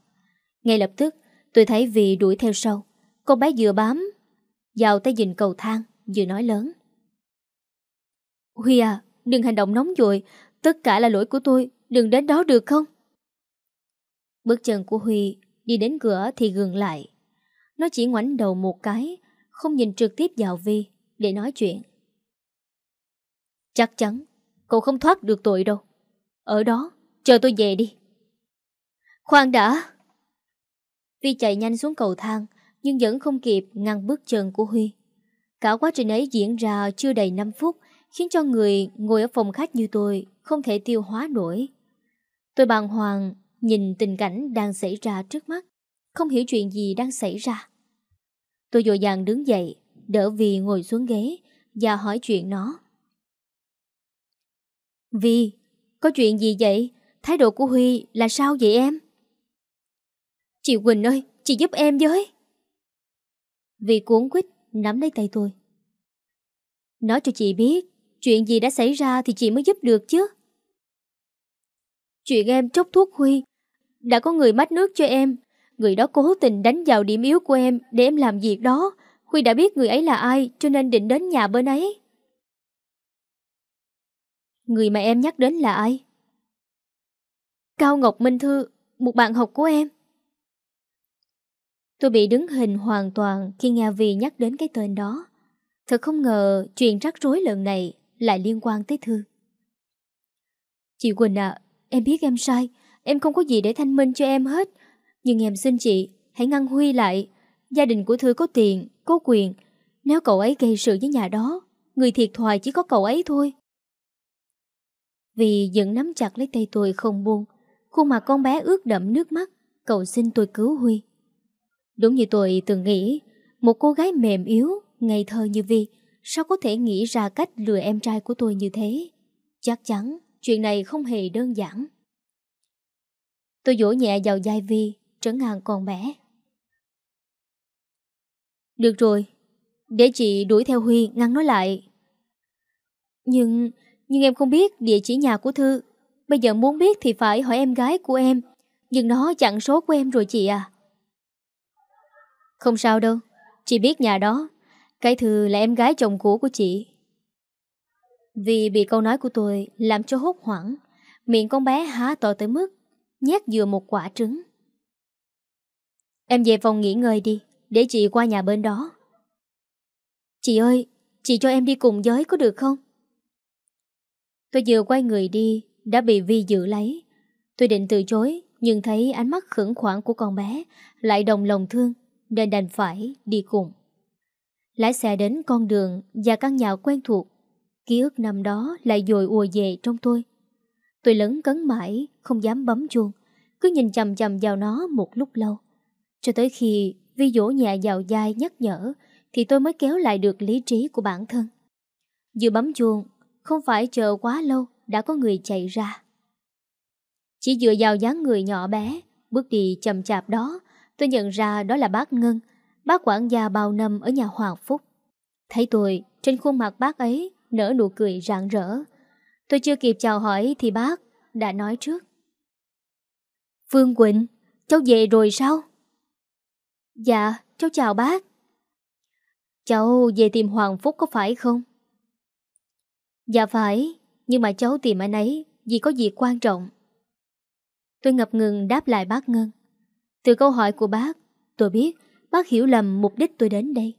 Ngay lập tức, tôi thấy Vị đuổi theo sau. cô bé vừa bám Vào tay nhìn cầu thang Vừa nói lớn Huy à đừng hành động nóng vội Tất cả là lỗi của tôi Đừng đến đó được không Bước chân của Huy Đi đến cửa thì gừng lại Nó chỉ ngoảnh đầu một cái Không nhìn trực tiếp vào Vi để nói chuyện Chắc chắn Cậu không thoát được tội đâu Ở đó chờ tôi về đi Khoan đã Vi chạy nhanh xuống cầu thang nhưng vẫn không kịp ngăn bước chân của Huy. Cả quá trình ấy diễn ra chưa đầy 5 phút, khiến cho người ngồi ở phòng khách như tôi không thể tiêu hóa nổi. Tôi bàng hoàng nhìn tình cảnh đang xảy ra trước mắt, không hiểu chuyện gì đang xảy ra. Tôi dội dàng đứng dậy, đỡ Vi ngồi xuống ghế và hỏi chuyện nó. Vi, có chuyện gì vậy? Thái độ của Huy là sao vậy em? Chị Quỳnh ơi, chị giúp em với. Vì cuốn quýt nắm lấy tay tôi Nói cho chị biết Chuyện gì đã xảy ra thì chị mới giúp được chứ Chuyện em chốc thuốc Huy Đã có người mách nước cho em Người đó cố tình đánh vào điểm yếu của em Để em làm việc đó Huy đã biết người ấy là ai Cho nên định đến nhà bên ấy Người mà em nhắc đến là ai? Cao Ngọc Minh Thư Một bạn học của em Tôi bị đứng hình hoàn toàn khi nghe Vi nhắc đến cái tên đó. Thật không ngờ chuyện rắc rối lần này lại liên quan tới Thư. Chị Quỳnh ạ, em biết em sai, em không có gì để thanh minh cho em hết. Nhưng em xin chị, hãy ngăn Huy lại. Gia đình của Thư có tiền, có quyền. Nếu cậu ấy gây sự với nhà đó, người thiệt thòi chỉ có cậu ấy thôi. Vì vẫn nắm chặt lấy tay tôi không buông, khuôn mặt con bé ướt đẫm nước mắt, cậu xin tôi cứu Huy. Đúng như tôi từng nghĩ, một cô gái mềm yếu, ngây thơ như Vi, sao có thể nghĩ ra cách lừa em trai của tôi như thế? Chắc chắn, chuyện này không hề đơn giản. Tôi vỗ nhẹ vào vai Vi, trấn an con bé. Được rồi, để chị đuổi theo Huy ngăn nó lại. Nhưng, nhưng em không biết địa chỉ nhà của Thư. Bây giờ muốn biết thì phải hỏi em gái của em. Nhưng nó chặn số của em rồi chị à. Không sao đâu, chị biết nhà đó. Cái Thư là em gái chồng cũ của chị. Vì bị câu nói của tôi làm cho hốt hoảng, miệng con bé há to tới mức nhét vừa một quả trứng. Em về phòng nghỉ ngơi đi, để chị qua nhà bên đó. Chị ơi, chị cho em đi cùng với có được không? Tôi vừa quay người đi, đã bị Vi giữ lấy. Tôi định từ chối, nhưng thấy ánh mắt khẩn khoản của con bé lại đồng lòng thương, nên đành phải đi cùng. Lái xe đến con đường và căn nhà quen thuộc. Ký ức năm đó lại dồi ùa về trong tôi. Tôi lớn cấn mãi, không dám bấm chuông, cứ nhìn chầm chầm vào nó một lúc lâu. Cho tới khi Vi dỗ nhẹ giàu dai nhắc nhở thì tôi mới kéo lại được lý trí của bản thân. Vừa bấm chuông, không phải chờ quá lâu đã có người chạy ra. Chỉ dựa vào dáng người nhỏ bé, bước đi chậm chạp đó, tôi nhận ra đó là bác Ngân, bác quản gia bao năm ở nhà Hoàng Phúc. Thấy tôi, trên khuôn mặt bác ấy nở nụ cười rạng rỡ. Tôi chưa kịp chào hỏi thì bác đã nói trước. Phương Quỳnh, cháu về rồi sao? Dạ, cháu chào bác. Cháu về tìm Hoàng Phúc có phải không? Dạ phải, nhưng mà cháu tìm anh ấy vì có việc quan trọng. Tôi ngập ngừng đáp lại bác Ngân. Từ câu hỏi của bác, tôi biết bác hiểu lầm mục đích tôi đến đây.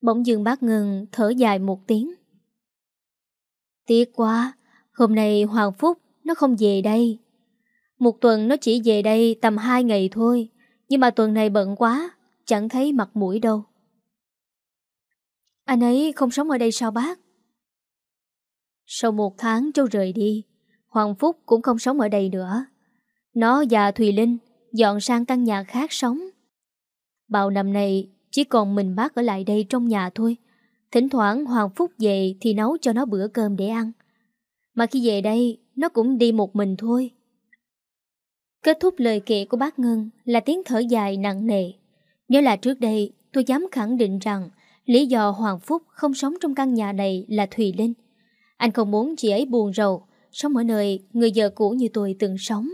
Bỗng dưng bác Ngân thở dài một tiếng. Tiếc quá, hôm nay Hoàng Phúc nó không về đây. Một tuần nó chỉ về đây tầm hai ngày thôi, nhưng mà tuần này bận quá, chẳng thấy mặt mũi đâu. Anh ấy không sống ở đây sao bác? Sau một tháng châu rời đi, Hoàng Phúc cũng không sống ở đây nữa. Nó và Thùy Linh dọn sang căn nhà khác sống. Bao năm nay chỉ còn mình bác ở lại đây trong nhà thôi. Thỉnh thoảng Hoàng Phúc về thì nấu cho nó bữa cơm để ăn. Mà khi về đây, nó cũng đi một mình thôi. Kết thúc lời kể của bác Ngân là tiếng thở dài nặng nề. nhớ là trước đây, tôi dám khẳng định rằng lý do Hoàng Phúc không sống trong căn nhà này là Thùy Linh. Anh không muốn chị ấy buồn rầu, sống ở nơi người vợ cũ như tôi từng sống.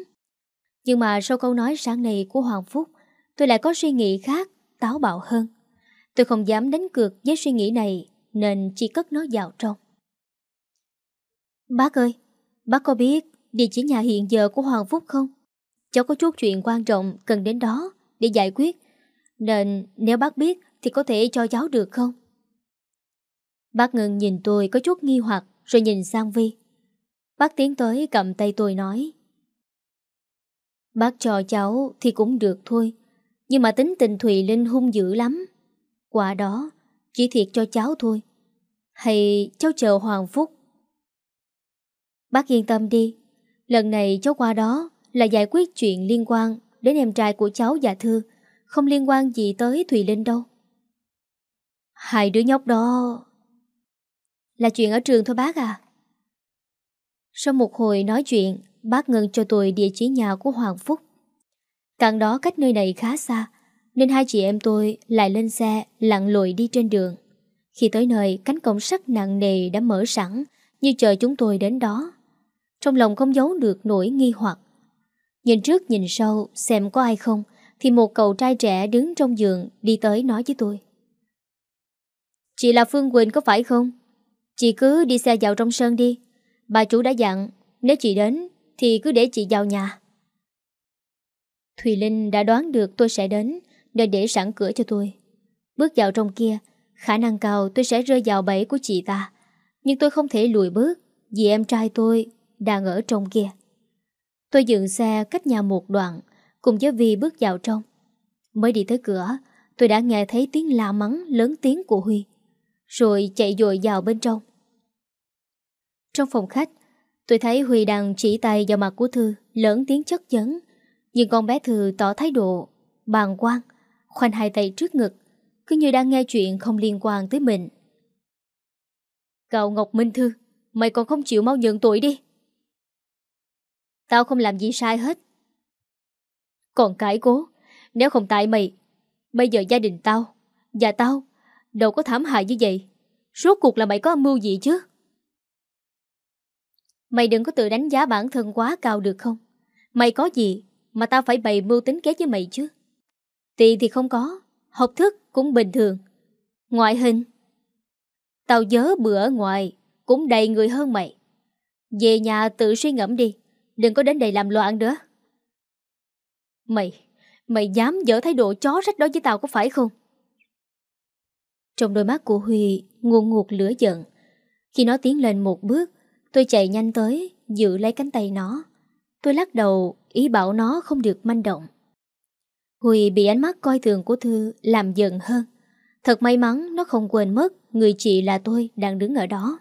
Nhưng mà sau câu nói sáng nay của Hoàng Phúc, tôi lại có suy nghĩ khác, táo bạo hơn. Tôi không dám đánh cược với suy nghĩ này, nên chỉ cất nó vào trong. Bác ơi, bác có biết địa chỉ nhà hiện giờ của Hoàng Phúc không? Cháu có chút chuyện quan trọng cần đến đó để giải quyết. Nên nếu bác biết thì có thể cho cháu được không? Bác Ngân nhìn tôi có chút nghi hoặc rồi nhìn sang Vi. Bác tiến tới cầm tay tôi nói. Bác cho cháu thì cũng được thôi. Nhưng mà tính tình Thùy Linh hung dữ lắm. Quả đó, chỉ thiệt cho cháu thôi. Hay cháu chờ Hoàng Phúc? Bác yên tâm đi. Lần này cháu qua đó là giải quyết chuyện liên quan đến em trai của cháu và Thư, không liên quan gì tới Thùy Linh đâu. Hai đứa nhóc đó... Là chuyện ở trường thôi bác à? Sau một hồi nói chuyện, bác Ngân cho tôi địa chỉ nhà của Hoàng Phúc. Càng đó cách nơi này khá xa, nên hai chị em tôi lại lên xe lặn lội đi trên đường. Khi tới nơi, cánh cổng sắt nặng nề đã mở sẵn, như chờ chúng tôi đến đó. Trong lòng không giấu được nỗi nghi hoặc. Nhìn trước nhìn sau, xem có ai không, Thì một cậu trai trẻ đứng trong giường Đi tới nói với tôi. Chị là Phương Quỳnh có phải không? Chị cứ đi xe vào trong sân đi. Bà chủ đã dặn, Nếu chị đến, thì cứ để chị vào nhà. Thùy Linh đã đoán được tôi sẽ đến, Nên để sẵn cửa cho tôi. Bước vào trong kia, Khả năng cao tôi sẽ rơi vào bẫy của chị ta. Nhưng tôi không thể lùi bước, Vì em trai tôi đang ở trong kia. Tôi dừng xe cách nhà một đoạn, Cùng với Vi bước vào trong. Mới đi tới cửa, Tôi đã nghe thấy tiếng la mắng lớn tiếng của Huy, Rồi chạy dội vào bên trong. Trong phòng khách, Tôi thấy Huy đang chỉ tay vào mặt của Thư, Lớn tiếng chất vấn, Nhưng con bé Thư tỏ thái độ Bàng quan Khoanh hai tay trước ngực, Cứ như đang nghe chuyện không liên quan tới mình. Cậu Ngọc Minh Thư, Mày còn không chịu mau nhận tội đi. Tao không làm gì sai hết Còn cái cố Nếu không tại mày Bây giờ gia đình tao Và tao Đâu có thảm hại như vậy Rốt cuộc là mày có âm mưu gì chứ? Mày đừng có tự đánh giá bản thân quá cao được không? Mày có gì mà tao phải bày mưu tính kế với mày chứ? Tiền thì không có, học thức cũng bình thường. Ngoại hình Tao nhớ bữa ngoài Cũng đầy người hơn mày Về nhà tự suy ngẫm đi Đừng có đến đây làm loạn nữa. Mày Mày dám dở thái độ chó rách đó với tao có phải không? Trong đôi mắt của Huy Nguồn ngụt lửa giận. Khi nó tiến lên một bước, Tôi chạy nhanh tới, Giữ lấy cánh tay nó. Tôi lắc đầu, Ý bảo nó không được manh động. Huy bị ánh mắt coi thường của Thư Làm giận hơn. Thật may mắn, nó không quên mất Người chị là tôi đang đứng ở đó.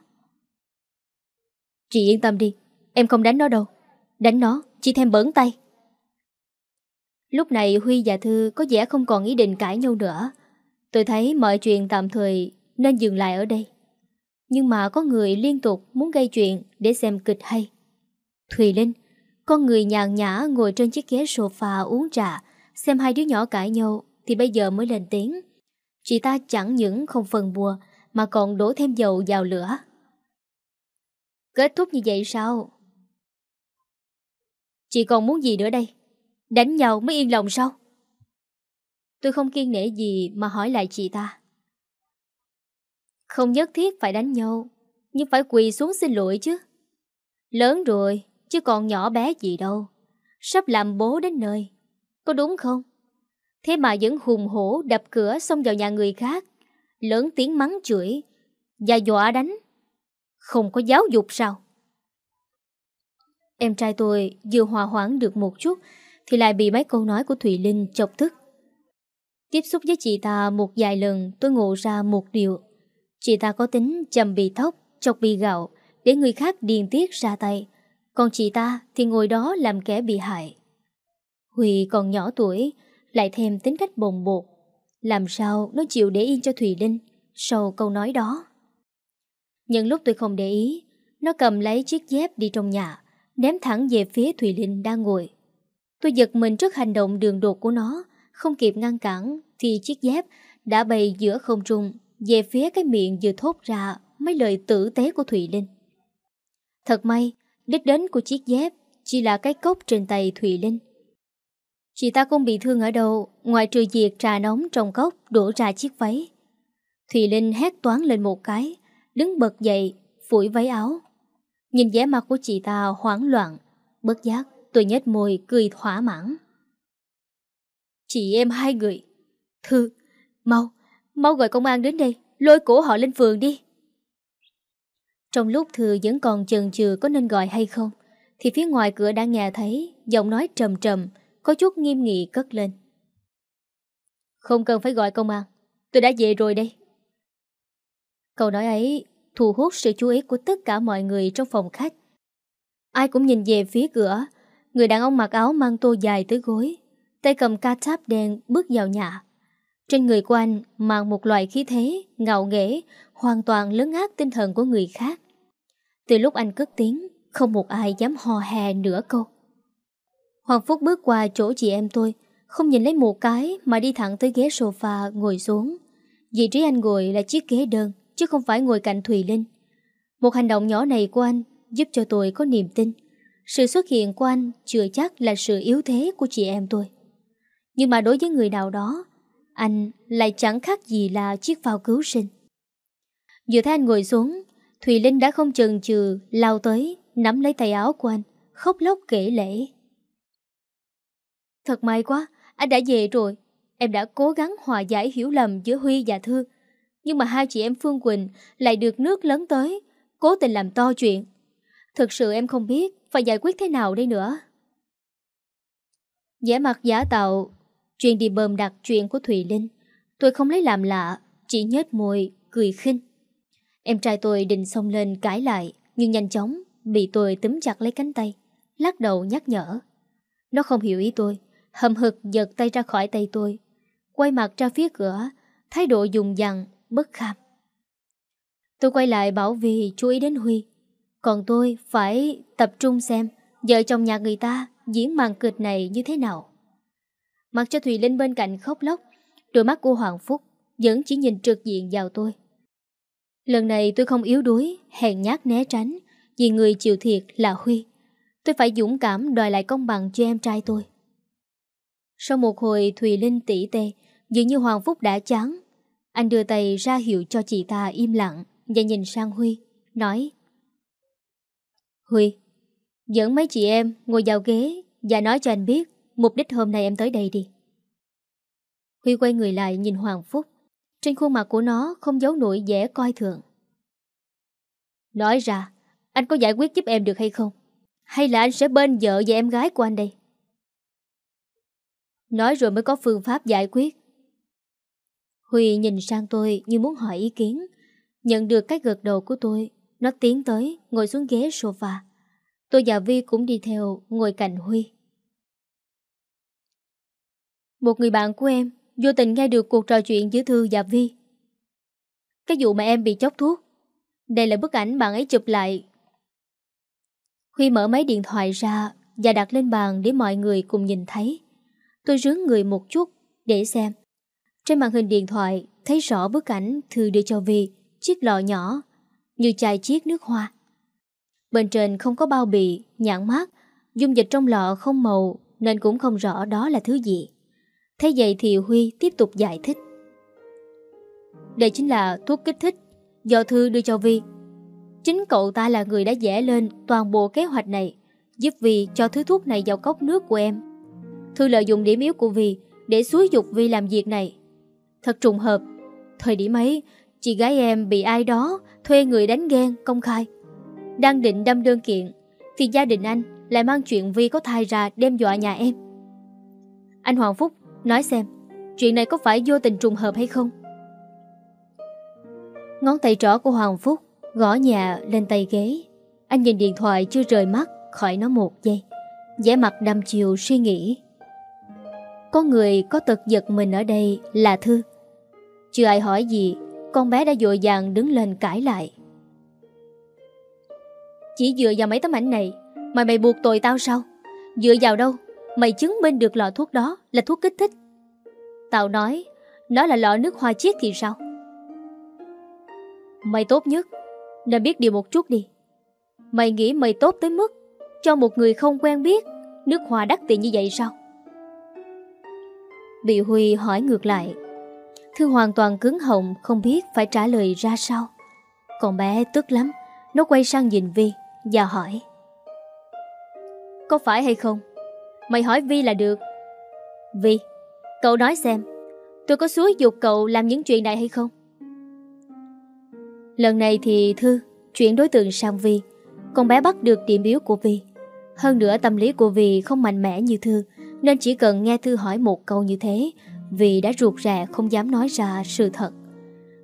Chị yên tâm đi, Em không đánh nó đâu. Đánh nó chỉ thêm bẩn tay. Lúc này Huy và Thư có vẻ không còn ý định cãi nhau nữa. Tôi thấy mọi chuyện tạm thời nên dừng lại ở đây. Nhưng mà có người liên tục muốn gây chuyện để xem kịch hay. Thùy Linh, Con người nhàn nhã ngồi trên chiếc ghế sofa uống trà, Xem hai đứa nhỏ cãi nhau Thì bây giờ mới lên tiếng. Chị ta chẳng những không phần bùa Mà còn đổ thêm dầu vào lửa. Kết thúc như vậy sao? Chị còn muốn gì nữa đây? Đánh nhau mới yên lòng sao? Tôi không kiên nể gì Mà hỏi lại chị ta. Không nhất thiết phải đánh nhau, Nhưng phải quỳ xuống xin lỗi chứ. Lớn rồi, Chứ còn nhỏ bé gì đâu. Sắp làm bố đến nơi, Có đúng không? Thế mà vẫn hùng hổ đập cửa xông vào nhà người khác, Lớn tiếng mắng chửi, Và dọa đánh. Không có giáo dục sao? Em trai tôi vừa hòa hoãn được một chút Thì lại bị mấy câu nói của Thùy Linh chọc tức. Tiếp xúc với chị ta một vài lần tôi ngộ ra một điều. Chị ta có tính chầm bị tóc, chọc bị gạo Để người khác điền tiết ra tay. Còn chị ta thì ngồi đó làm kẻ bị hại. Huy còn nhỏ tuổi lại thêm tính cách bồng bột. Làm sao nó chịu để yên cho Thùy Linh sau câu nói đó? Nhưng lúc tôi không để ý, nó cầm lấy chiếc dép đi trong nhà, ném thẳng về phía Thùy Linh đang ngồi. Tôi giật mình trước hành động đường đột của nó, không kịp ngăn cản thì chiếc dép đã bay giữa không trung về phía cái miệng vừa thốt ra mấy lời tử tế của Thùy Linh. Thật may, đích đến của chiếc dép chỉ là cái cốc trên tay Thùy Linh. Chị ta không bị thương ở đâu Ngoài trừ việc trà nóng trong cốc Đổ ra chiếc váy Thùy Linh hét toán lên một cái Đứng bật dậy, phủi váy áo Nhìn vẻ mặt của chị ta hoảng loạn Bất giác tôi nhếch môi cười thỏa mãn Chị em hai người Thư, mau, mau gọi công an đến đây Lôi cổ họ lên phường đi Trong lúc Thư vẫn còn chần chừ có nên gọi hay không Thì phía ngoài cửa đã nghe thấy Giọng nói trầm trầm có chút nghiêm nghị cất lên. Không cần phải gọi công an, tôi đã về rồi đây. Câu nói ấy thu hút sự chú ý của tất cả mọi người trong phòng khách. Ai cũng nhìn về phía cửa, người đàn ông mặc áo mang tô dài tới gối, tay cầm ca tháp đen bước vào nhà. Trên người của anh mang một loại khí thế, ngạo nghễ, hoàn toàn lớn ác tinh thần của người khác. Từ lúc anh cất tiếng, không một ai dám hò hè nửa câu. Hoàng Phúc bước qua chỗ chị em tôi Không nhìn lấy một cái Mà đi thẳng tới ghế sofa ngồi xuống Vị trí anh ngồi là chiếc ghế đơn Chứ không phải ngồi cạnh Thùy Linh. Một hành động nhỏ này của anh Giúp cho tôi có niềm tin. Sự xuất hiện của anh chưa chắc là sự yếu thế của chị em tôi. Nhưng mà đối với người nào đó Anh lại chẳng khác gì là chiếc phao cứu sinh. Vừa thấy anh ngồi xuống Thùy Linh đã không chần chừ lao tới Nắm lấy tay áo của anh Khóc lóc kể lễ Thật may quá, anh đã về rồi. Em đã cố gắng hòa giải hiểu lầm giữa Huy và Thư. Nhưng mà hai chị em Phương Quỳnh lại được nước lớn tới, cố tình làm to chuyện. Thực sự em không biết phải giải quyết thế nào đây nữa. Giả mặt giả tạo, chuyện đi bơm đặt chuyện của Thùy Linh. Tôi không lấy làm lạ, chỉ nhếch môi, cười khinh. Em trai tôi định xông lên cãi lại, nhưng nhanh chóng bị tôi túm chặt lấy cánh tay, lắc đầu nhắc nhở. Nó không hiểu ý tôi, hầm hực giật tay ra khỏi tay tôi. Quay mặt ra phía cửa, thái độ dùng dằn, bất kham. Tôi quay lại bảo vì chú ý đến Huy. Còn tôi phải tập trung xem vợ chồng nhà người ta diễn màn kịch này như thế nào. Mặc cho Thùy Linh bên cạnh khóc lóc, đôi mắt của Hoàng Phúc vẫn chỉ nhìn trực diện vào tôi. Lần này tôi không yếu đuối, hèn nhát né tránh, vì người chịu thiệt là Huy. Tôi phải dũng cảm đòi lại công bằng cho em trai tôi. Sau một hồi Thùy Linh tỉ tê, dường như Hoàng Phúc đã chán. Anh đưa tay ra hiệu cho chị ta im lặng và nhìn sang Huy, nói Huy, dẫn mấy chị em ngồi vào ghế và nói cho anh biết mục đích hôm nay em tới đây đi. Huy quay người lại nhìn Hoàng Phúc. Trên khuôn mặt của nó không giấu nổi vẻ coi thường. Nói ra, anh có giải quyết giúp em được hay không? Hay là anh sẽ bên vợ và em gái của anh đây? Nói rồi mới có phương pháp giải quyết. Huy nhìn sang tôi như muốn hỏi ý kiến. Nhận được cái gật đầu của tôi, nó tiến tới, ngồi xuống ghế sofa. Tôi và Vi cũng đi theo, ngồi cạnh Huy. Một người bạn của em vô tình nghe được cuộc trò chuyện giữa Thư và Vi. Cái vụ mà em bị chốc thuốc. Đây là bức ảnh bạn ấy chụp lại. Huy mở máy điện thoại ra và đặt lên bàn để mọi người cùng nhìn thấy. Tôi rướng người một chút để xem. Trên màn hình điện thoại thấy rõ bức ảnh Thư đưa cho Vi chiếc lọ nhỏ như chai chiếc nước hoa. Bên trên không có bao bì, nhãn mát, dung dịch trong lọ không màu nên cũng không rõ đó là thứ gì. Thế vậy thì Huy tiếp tục giải thích. Đây chính là thuốc kích thích do Thư đưa cho Vi. Chính cậu ta là người đã vẽ lên toàn bộ kế hoạch này, giúp Vi cho thứ thuốc này vào cốc nước của em. Thư lợi dụng điểm yếu của Vi để xúi dục Vi làm việc này. Thật trùng hợp, thời điểm ấy, chị gái em bị ai đó thuê người đánh ghen công khai. Đang định đâm đơn kiện, thì gia đình anh lại mang chuyện Vi có thai ra đem dọa nhà em. Anh Hoàng Phúc Nói xem Chuyện này có phải vô tình trùng hợp hay không? Ngón tay trỏ của Hoàng Phúc Gõ nhà lên tay ghế. Anh nhìn điện thoại chưa rời mắt Khỏi nó một giây. Vẻ mặt đăm chiều suy nghĩ. Có người có tật giật mình ở đây là Thư. Chưa ai hỏi gì, Con bé đã dội dàng đứng lên cãi lại. Chỉ dựa vào mấy tấm ảnh này Mà mày buộc tội tao sao? Dựa vào đâu? Mày chứng minh được lọ thuốc đó là thuốc kích thích. Tao nói, Nó là lọ nước hoa chiết thì sao? Mày tốt nhất, Nên biết điều một chút đi. Mày nghĩ mày tốt tới mức Cho một người không quen biết Nước hoa đắt tiền như vậy sao? Bị Huy hỏi ngược lại. Thư hoàn toàn cứng họng, Không biết phải trả lời ra sao. Còn bé tức lắm, Nó quay sang nhìn Vi Và hỏi. Có phải hay không? Mày hỏi Vi là được. Vi, Cậu nói xem, Tôi có xúi dục cậu làm những chuyện này hay không? Lần này thì Thư Chuyển đối tượng sang Vi. Con bé bắt được điểm yếu của Vi. Hơn nữa tâm lý của Vi không mạnh mẽ như Thư, Nên chỉ cần nghe Thư hỏi một câu như thế vì đã ruột rè không dám nói ra sự thật.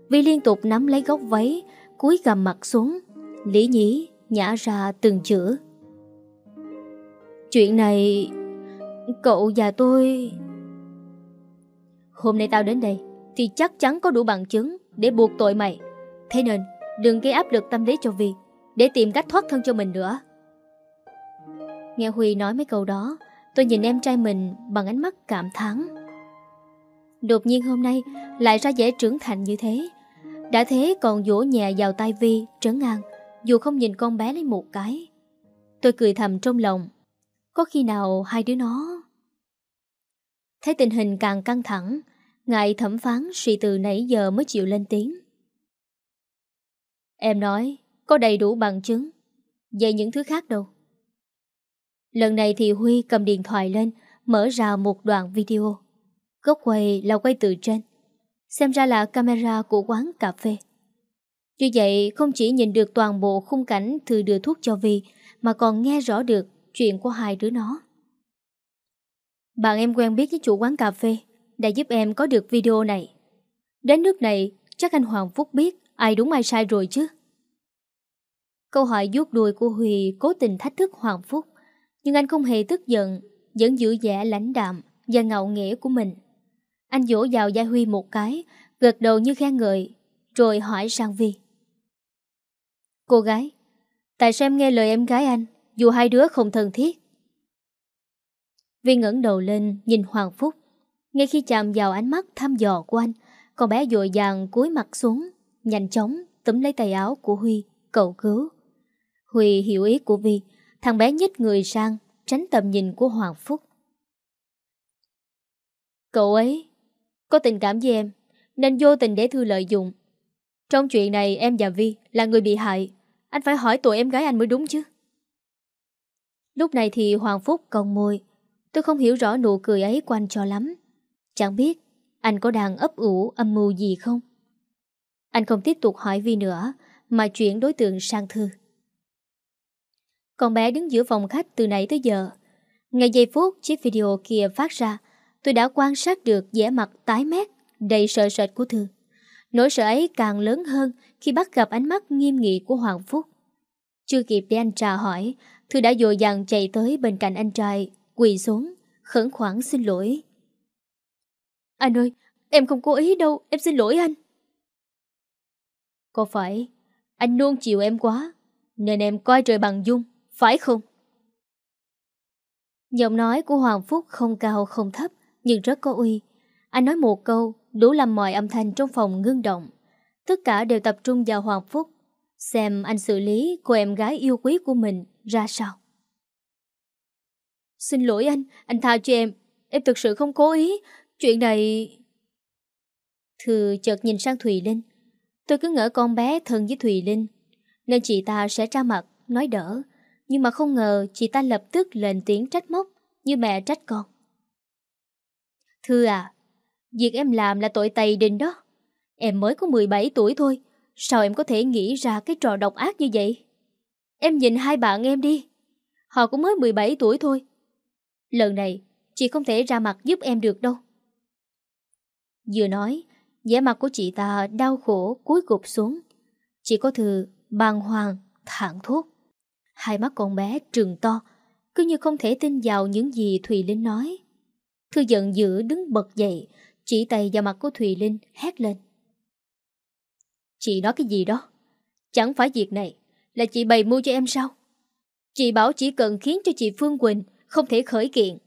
Vi liên tục nắm lấy góc váy, Cúi gầm mặt xuống. Lý nhí nhả ra từng chữ. Chuyện này, Cậu và tôi... Hôm nay tao đến đây Thì chắc chắn có đủ bằng chứng Để buộc tội mày. Thế nên đừng gây áp lực tâm lý cho Vi Để tìm cách thoát thân cho mình nữa. Nghe Huy nói mấy câu đó, Tôi nhìn em trai mình bằng ánh mắt cảm thán. Đột nhiên hôm nay, Lại ra dễ trưởng thành như thế. Đã thế còn vỗ nhẹ vào tay Vi, Trấn an, Dù không nhìn con bé lấy một cái. Tôi cười thầm trong lòng. Có khi nào hai đứa nó Thấy tình hình càng căng thẳng Ngài thẩm phán suy từ nãy giờ mới chịu lên tiếng. Em nói, Có đầy đủ bằng chứng. Về những thứ khác đâu? Lần này thì Huy cầm điện thoại lên, Mở ra một đoạn video. Góc quay là quay từ trên. Xem ra là camera của quán cà phê. Như vậy, không chỉ nhìn được toàn bộ khung cảnh Thư đưa thuốc cho Vi, Mà còn nghe rõ được chuyện của hai đứa nó. Bạn em quen biết với chủ quán cà phê, Đã giúp em có được video này. Đến nước này, chắc anh Hoàng Phúc biết Ai đúng ai sai rồi chứ. Câu hỏi vuốt đuôi của Huy Cố tình thách thức Hoàng Phúc, Nhưng anh không hề tức giận, Vẫn giữ vẻ lãnh đạm Và ngạo nghễ của mình. Anh vỗ vào Gia Huy một cái Gật đầu như khen ngợi Rồi hỏi sang Vi Cô gái Tại sao em nghe lời em gái anh Dù hai đứa không thân thiết Vi ngẩng đầu lên nhìn Hoàng Phúc Ngay khi chạm vào ánh mắt thăm dò của anh Con bé dội dàng cúi mặt xuống Nhanh chóng túm lấy tay áo của Huy, cầu cứu. Huy hiểu ý của Vi, thằng bé nhích người sang, tránh tầm nhìn của Hoàng Phúc. Cậu ấy có tình cảm với em, nên vô tình để Thư lợi dụng. Trong chuyện này em và Vi là người bị hại, anh phải hỏi tội em gái anh mới đúng chứ. Lúc này thì Hoàng Phúc còn môi, tôi không hiểu rõ nụ cười ấy của anh cho lắm. Chẳng biết anh có đang ấp ủ âm mưu gì không? Anh không tiếp tục hỏi Vi nữa Mà chuyển đối tượng sang Thư Con bé đứng giữa phòng khách từ nãy tới giờ Ngay giây phút chiếc video kia phát ra Tôi đã quan sát được vẻ mặt tái mét, Đầy sợ sệt của Thư Nỗi sợ ấy càng lớn hơn Khi bắt gặp ánh mắt nghiêm nghị của Hoàng Phúc. Chưa kịp để anh trà hỏi, Thư đã dội dàng chạy tới bên cạnh anh trai, Quỳ xuống, Khẩn khoản xin lỗi. Anh ơi, Em không cố ý đâu, Em xin lỗi anh. Có phải anh nuông chiều em quá, Nên em coi trời bằng dung, Phải không? Giọng nói của Hoàng Phúc không cao không thấp nhưng rất có uy. Anh nói một câu, Đủ làm mọi âm thanh trong phòng ngưng động. Tất cả đều tập trung vào Hoàng Phúc, Xem anh xử lý cô em gái yêu quý của mình ra sao. Xin lỗi anh Anh tha cho em. Em thực sự không cố ý. Chuyện này... Thư chợt nhìn sang Thùy Linh. Tôi cứ ngỡ con bé thân với Thùy Linh, Nên chị ta sẽ ra mặt, Nói đỡ. Nhưng mà không ngờ chị ta lập tức lên tiếng trách móc Như mẹ trách con. Thưa à Việc em làm là tội tày đình đó Em mới có 17 tuổi thôi Sao em có thể nghĩ ra cái trò độc ác như vậy Em nhìn hai bạn em đi Họ cũng mới 17 tuổi thôi Lần này Chị không thể ra mặt giúp em được đâu Vừa nói vẻ mặt của chị ta đau khổ cúi gục xuống. Chỉ có thư bàng hoàng, thản thốt. Hai mắt con bé trừng to, cứ như không thể tin vào những gì Thùy Linh nói. Thư giận dữ đứng bật dậy, chỉ tay vào mặt của Thùy Linh hét lên. Chị nói cái gì đó? Chẳng phải việc này là chị bày mưu cho em sao? Chị bảo chỉ cần khiến cho chị Phương Quỳnh không thể khởi kiện.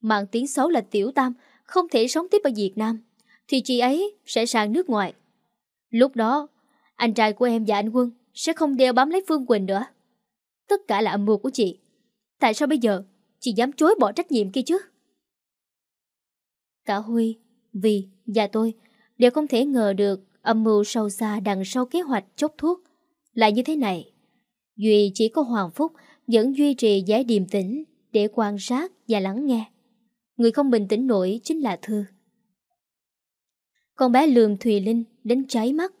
Mạng tiếng xấu là Tiểu Tam không thể sống tiếp ở Việt Nam thì chị ấy sẽ sang nước ngoài. Lúc đó, anh trai của em và anh Quân sẽ không đeo bám lấy Phương Quỳnh nữa. Tất cả là âm mưu của chị. Tại sao bây giờ chị dám chối bỏ trách nhiệm kia chứ? Cả Huy, Vi và tôi đều không thể ngờ được âm mưu sâu xa đằng sau kế hoạch chốc thuốc là như thế này. Duy chỉ có Hoàng Phúc vẫn duy trì vẻ điềm tĩnh để quan sát và lắng nghe. Người không bình tĩnh nổi chính là Thư. Con bé lườm Thùy Linh đến cháy mắt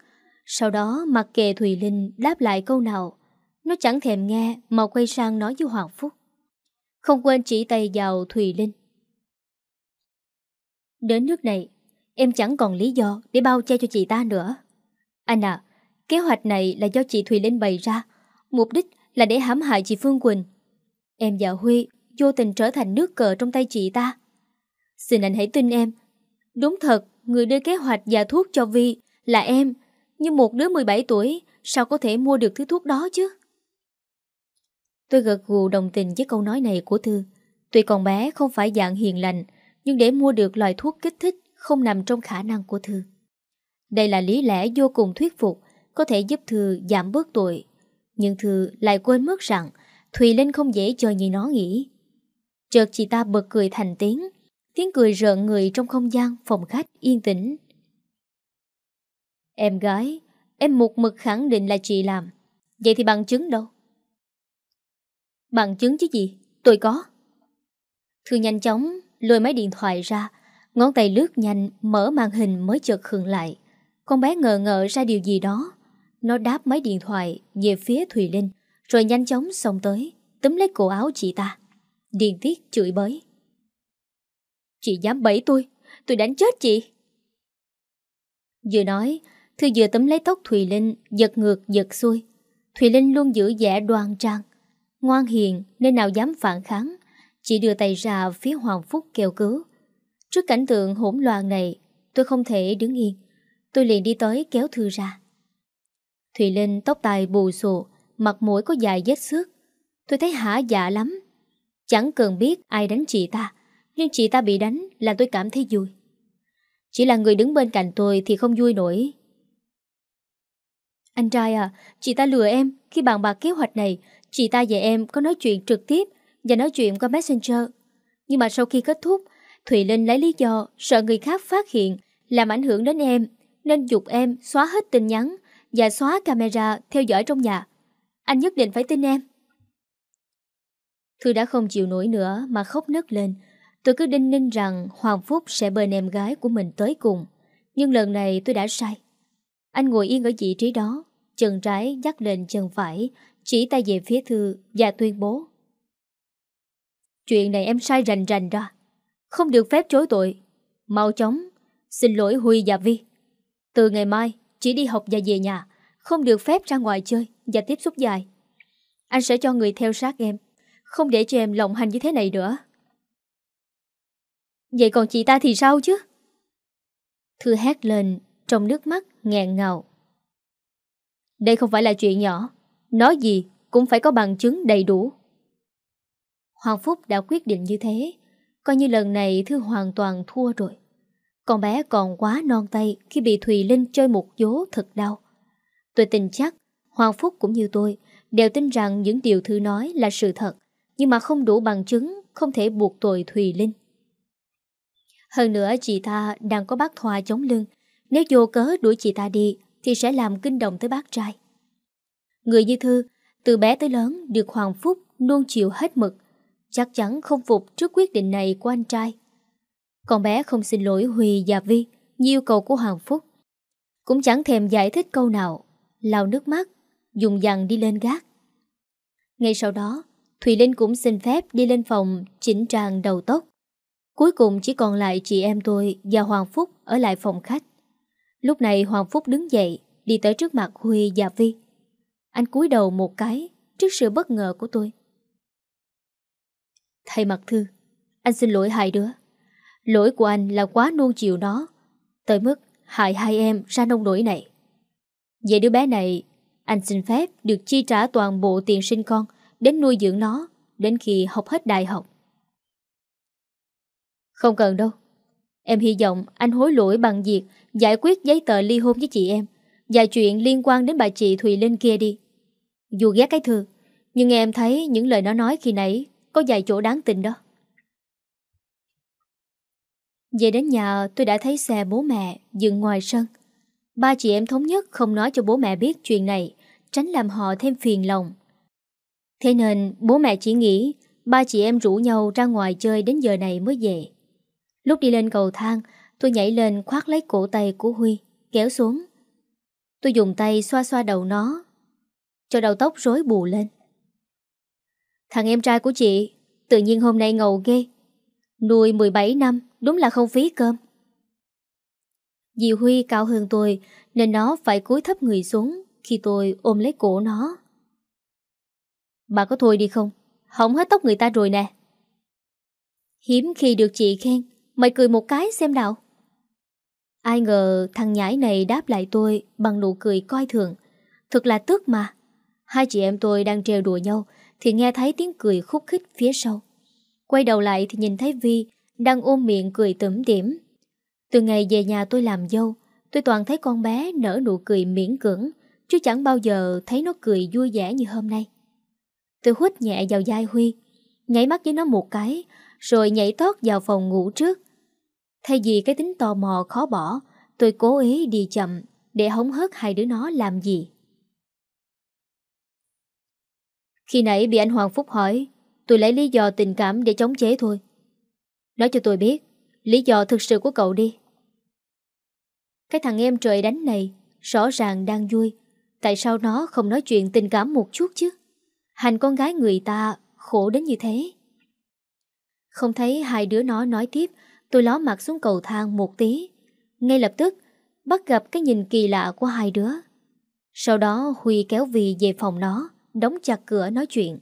Sau đó mặc kệ Thùy Linh đáp lại câu nào Nó chẳng thèm nghe mà quay sang nói với Hoàng Phúc Không quên chỉ tay vào Thùy Linh Đến nước này Em chẳng còn lý do để bao che cho chị ta nữa. Anh à Kế hoạch này là do chị Thùy Linh bày ra. Mục đích là để hãm hại chị Phương Quỳnh. Em và Huy vô tình trở thành nước cờ trong tay chị ta. Xin anh hãy tin em. Đúng thật người đưa kế hoạch và thuốc cho Vi là em, nhưng một đứa 17 tuổi sao có thể mua được thứ thuốc đó chứ? Tôi gật gù đồng tình với câu nói này của Thư. Tuy con bé không phải dạng hiền lành, nhưng để mua được loại thuốc kích thích không nằm trong khả năng của Thư. Đây là lý lẽ vô cùng thuyết phục, có thể giúp Thư giảm bớt tội. Nhưng Thư lại quên mất rằng Thùy Linh không dễ cho như nó nghĩ. Chợt chị ta bật cười thành tiếng, Tiếng cười rợn người trong không gian phòng khách yên tĩnh. Em gái, em một mực khẳng định là chị làm. Vậy thì bằng chứng đâu? Bằng chứng chứ gì? Tôi có. Thư nhanh chóng lôi máy điện thoại ra, ngón tay lướt nhanh mở màn hình mới chợt khựng lại. Con bé ngờ ngợ ra điều gì đó. Nó đáp máy điện thoại về phía Thùy Linh, rồi nhanh chóng xông tới, túm lấy cổ áo chị ta. Điền tiết chửi bới. Chị dám bẫy tôi Tôi đánh chết chị Vừa nói Thư vừa tấm lấy tóc Thùy Linh Giật ngược giật xuôi Thùy Linh luôn giữ vẻ đoan trang Ngoan hiền nên nào dám phản kháng Chị đưa tay ra phía Hoàng Phúc kêu cứu. Trước cảnh tượng hỗn loạn này Tôi không thể đứng yên. Tôi liền đi tới kéo Thư ra. Thùy Linh tóc tai bù xù Mặt mũi có dài vết xước. Tôi thấy hả dạ lắm. Chẳng cần biết ai đánh chị ta nhưng chị ta bị đánh là tôi cảm thấy vui. Chỉ là người đứng bên cạnh tôi thì không vui nổi. Anh trai à, chị ta lừa em. Khi bàn bạc kế hoạch này Chị ta và em có nói chuyện trực tiếp và nói chuyện qua Messenger. Nhưng mà sau khi kết thúc, Thùy Linh lấy lý do sợ người khác phát hiện, Làm ảnh hưởng đến em, Nên dục em xóa hết tin nhắn Và xóa camera theo dõi trong nhà. Anh nhất định phải tin em. Thư đã không chịu nổi nữa Mà khóc nấc lên. Tôi cứ đinh ninh rằng Hoàng Phúc sẽ bên em gái của mình tới cùng. Nhưng lần này tôi đã sai. Anh ngồi yên ở vị trí đó, Chân trái dắt lên chân phải, Chỉ tay về phía Thư Và tuyên bố. Chuyện này em sai rành rành ra Không được phép chối tội Mau chóng Xin lỗi Huy và Vi Từ ngày mai, chỉ đi học và về nhà Không được phép ra ngoài chơi Và tiếp xúc dài Anh sẽ cho người theo sát em Không để cho em lộng hành như thế này nữa Vậy còn chị ta thì sao chứ? Thư hét lên, trong nước mắt ngẹn ngào. Đây không phải là chuyện nhỏ. Nói gì cũng phải có bằng chứng đầy đủ. Hoàng Phúc đã quyết định như thế. Coi như lần này Thư hoàn toàn thua rồi. Con bé còn quá non tay khi bị Thùy Linh chơi một dố thật đau. Tôi tin chắc Hoàng Phúc cũng như tôi đều tin rằng những điều Thư nói là sự thật, nhưng mà không đủ bằng chứng không thể buộc tội Thùy Linh. Hơn nữa chị ta đang có bác Thoa chống lưng Nếu vô cớ đuổi chị ta đi, Thì sẽ làm kinh động tới bác trai Người như Thư, Từ bé tới lớn, được Hoàng Phúc Nuông chịu hết mực Chắc chắn không phục trước quyết định này của anh trai Con bé không xin lỗi Huy và Vi Như yêu cầu của Hoàng Phúc Cũng chẳng thèm giải thích câu nào lau nước mắt Dùng dằn đi lên gác Ngay sau đó Thùy Linh cũng xin phép đi lên phòng chỉnh trang đầu tóc Cuối cùng chỉ còn lại chị em tôi và Hoàng Phúc ở lại phòng khách. Lúc này Hoàng Phúc đứng dậy, đi tới trước mặt Huy và Vi. Anh cúi đầu một cái trước sự bất ngờ của tôi. Thầy Mặt Thư, anh xin lỗi hai đứa. Lỗi của anh là quá nuông chiều nó, tới mức hại hai em ra nông nổi này. Về đứa bé này, anh xin phép được chi trả toàn bộ tiền sinh con đến nuôi dưỡng nó đến khi học hết đại học. Không cần đâu. Em hy vọng anh hối lỗi bằng việc giải quyết giấy tờ ly hôn với chị em và chuyện liên quan đến bà chị Thùy Linh kia đi. Dù ghét cái thư, nhưng em thấy những lời nó nói khi nãy có vài chỗ đáng tin đó. Về đến nhà tôi đã thấy xe bố mẹ dừng ngoài sân. Ba chị em thống nhất không nói cho bố mẹ biết chuyện này, tránh làm họ thêm phiền lòng. Thế nên bố mẹ chỉ nghĩ ba chị em rủ nhau ra ngoài chơi đến giờ này mới về. Lúc đi lên cầu thang, tôi nhảy lên khoát lấy cổ tay của Huy, kéo xuống. Tôi dùng tay xoa xoa đầu nó, cho đầu tóc rối bù lên. Thằng em trai của chị, tự nhiên hôm nay ngầu ghê. Nuôi 17 năm, đúng là không phí cơm. Dì Huy cao hơn tôi, nên nó phải cúi thấp người xuống khi tôi ôm lấy cổ nó. Bà có thôi đi không? Hỏng hết tóc người ta rồi nè. Hiếm khi được chị khen, Mày cười một cái xem nào Ai ngờ thằng nhãi này đáp lại tôi Bằng nụ cười coi thường Thật là tức mà Hai chị em tôi đang trêu đùa nhau thì nghe thấy tiếng cười khúc khích phía sau. Quay đầu lại thì nhìn thấy Vi Đang ôm miệng cười tẩm tỉm. Từ ngày về nhà tôi làm dâu Tôi toàn thấy con bé nở nụ cười miễn cưỡng Chứ chẳng bao giờ thấy nó cười vui vẻ như hôm nay. Tôi hút nhẹ vào vai Huy Nhảy mắt với nó một cái Rồi nhảy tót vào phòng ngủ trước. Thay vì cái tính tò mò khó bỏ, tôi cố ý đi chậm để hống hớt hai đứa nó làm gì. Khi nãy bị anh Hoàng Phúc hỏi, tôi lấy lý do tình cảm để chống chế thôi. Nói cho tôi biết, lý do thực sự của cậu đi. Cái thằng em trời đánh này, rõ ràng đang vui. Tại sao nó không nói chuyện tình cảm một chút chứ? Hành con gái người ta khổ đến như thế. Không thấy hai đứa nó nói tiếp Tôi ló mặt xuống cầu thang một tí Ngay lập tức Bắt gặp cái nhìn kỳ lạ của hai đứa Sau đó Huy kéo vì về phòng nó Đóng chặt cửa nói chuyện.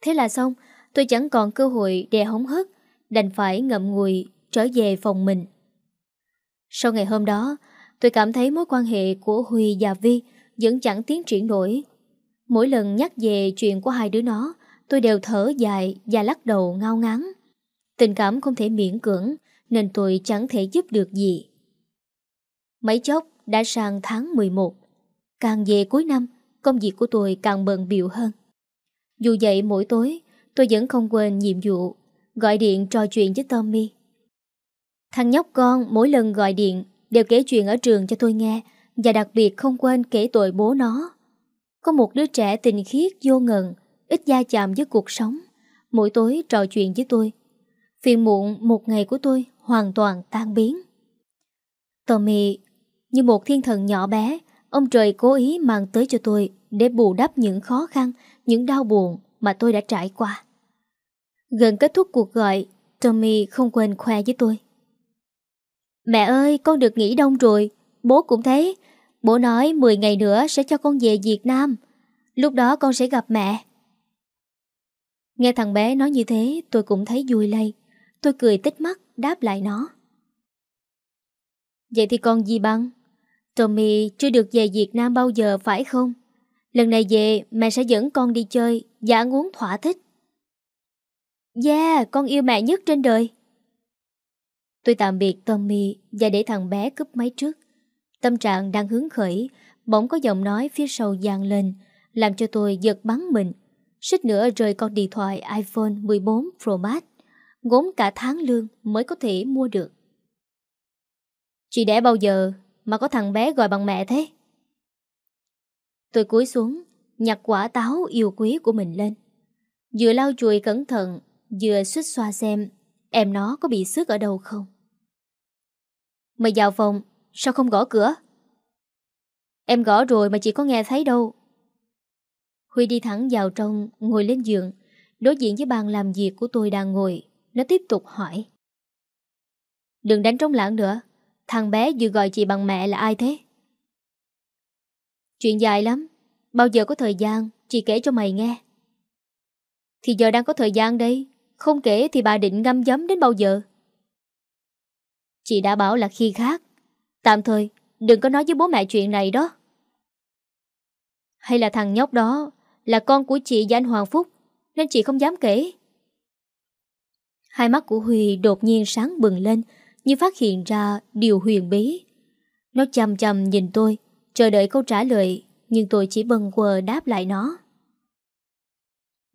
Thế là xong Tôi chẳng còn cơ hội để hóng hớt Đành phải ngậm ngùi trở về phòng mình. Sau ngày hôm đó Tôi cảm thấy mối quan hệ của Huy và Vi Vẫn chẳng tiến triển nổi. Mỗi lần nhắc về chuyện của hai đứa nó Tôi đều thở dài và lắc đầu ngao ngán. Tình cảm không thể miễn cưỡng Nên tôi chẳng thể giúp được gì. Mấy chốc đã sang tháng 11 Càng về cuối năm, công việc của tôi càng bận biệu hơn. Dù vậy mỗi tối, tôi vẫn không quên nhiệm vụ, gọi điện trò chuyện với Tommy. Thằng nhóc con mỗi lần gọi điện đều kể chuyện ở trường cho tôi nghe và đặc biệt không quên kể tội bố nó. Có một đứa trẻ tình khiết vô ngần, ít gia chạm với cuộc sống, mỗi tối trò chuyện với tôi. Phiền muộn một ngày của tôi hoàn toàn tan biến. Tommy như một thiên thần nhỏ bé, ông trời cố ý mang tới cho tôi để bù đắp những khó khăn, những đau buồn mà tôi đã trải qua. Gần kết thúc cuộc gọi, Tommy không quên khoe với tôi. Mẹ ơi, con được nghỉ đông rồi, bố cũng thế. Bố nói 10 ngày nữa sẽ cho con về Việt Nam. Lúc đó con sẽ gặp mẹ. Nghe thằng bé nói như thế, tôi cũng thấy vui lây. Tôi cười tích mắt, đáp lại nó. Vậy thì con gì bằng? Tommy chưa được về Việt Nam bao giờ phải không? Lần này về mẹ sẽ dẫn con đi chơi và ăn uống thỏa thích. Yeah, con yêu mẹ nhất trên đời. Tôi tạm biệt Tommy và để thằng bé cướp máy trước. Tâm trạng đang hứng khởi, bỗng có giọng nói phía sau vang lên, làm cho tôi giật bắn mình. Xích nữa rời con điện thoại iPhone 14 Pro Max, ngốn cả tháng lương mới có thể mua được. Chị đẻ bao giờ mà có thằng bé gọi bằng mẹ thế? Tôi cúi xuống, nhặt quả táo yêu quý của mình lên. Vừa lau chùi cẩn thận, vừa suýt xoa xem em nó có bị xước ở đâu không. Mày vào phòng, sao không gõ cửa? Em gõ rồi mà chị có nghe thấy đâu. Huy đi thẳng vào trong, ngồi lên giường, đối diện với bàn làm việc của tôi đang ngồi. Nó tiếp tục hỏi. Đừng đánh trống lãng nữa, thằng bé vừa gọi chị bằng mẹ là ai thế? Chuyện dài lắm, bao giờ có thời gian, chị kể cho mày nghe. Thì giờ đang có thời gian đây, không kể thì bà định ngâm giấm đến bao giờ? Chị đã bảo là khi khác. Tạm thời, đừng có nói với bố mẹ chuyện này đó. Hay là thằng nhóc đó là con của chị và anh Hoàng Phúc, nên chị không dám kể. Hai mắt của Huy đột nhiên sáng bừng lên, như phát hiện ra điều huyền bí. Nó chầm chầm nhìn tôi, chờ đợi câu trả lời, nhưng tôi chỉ bần quờ đáp lại nó.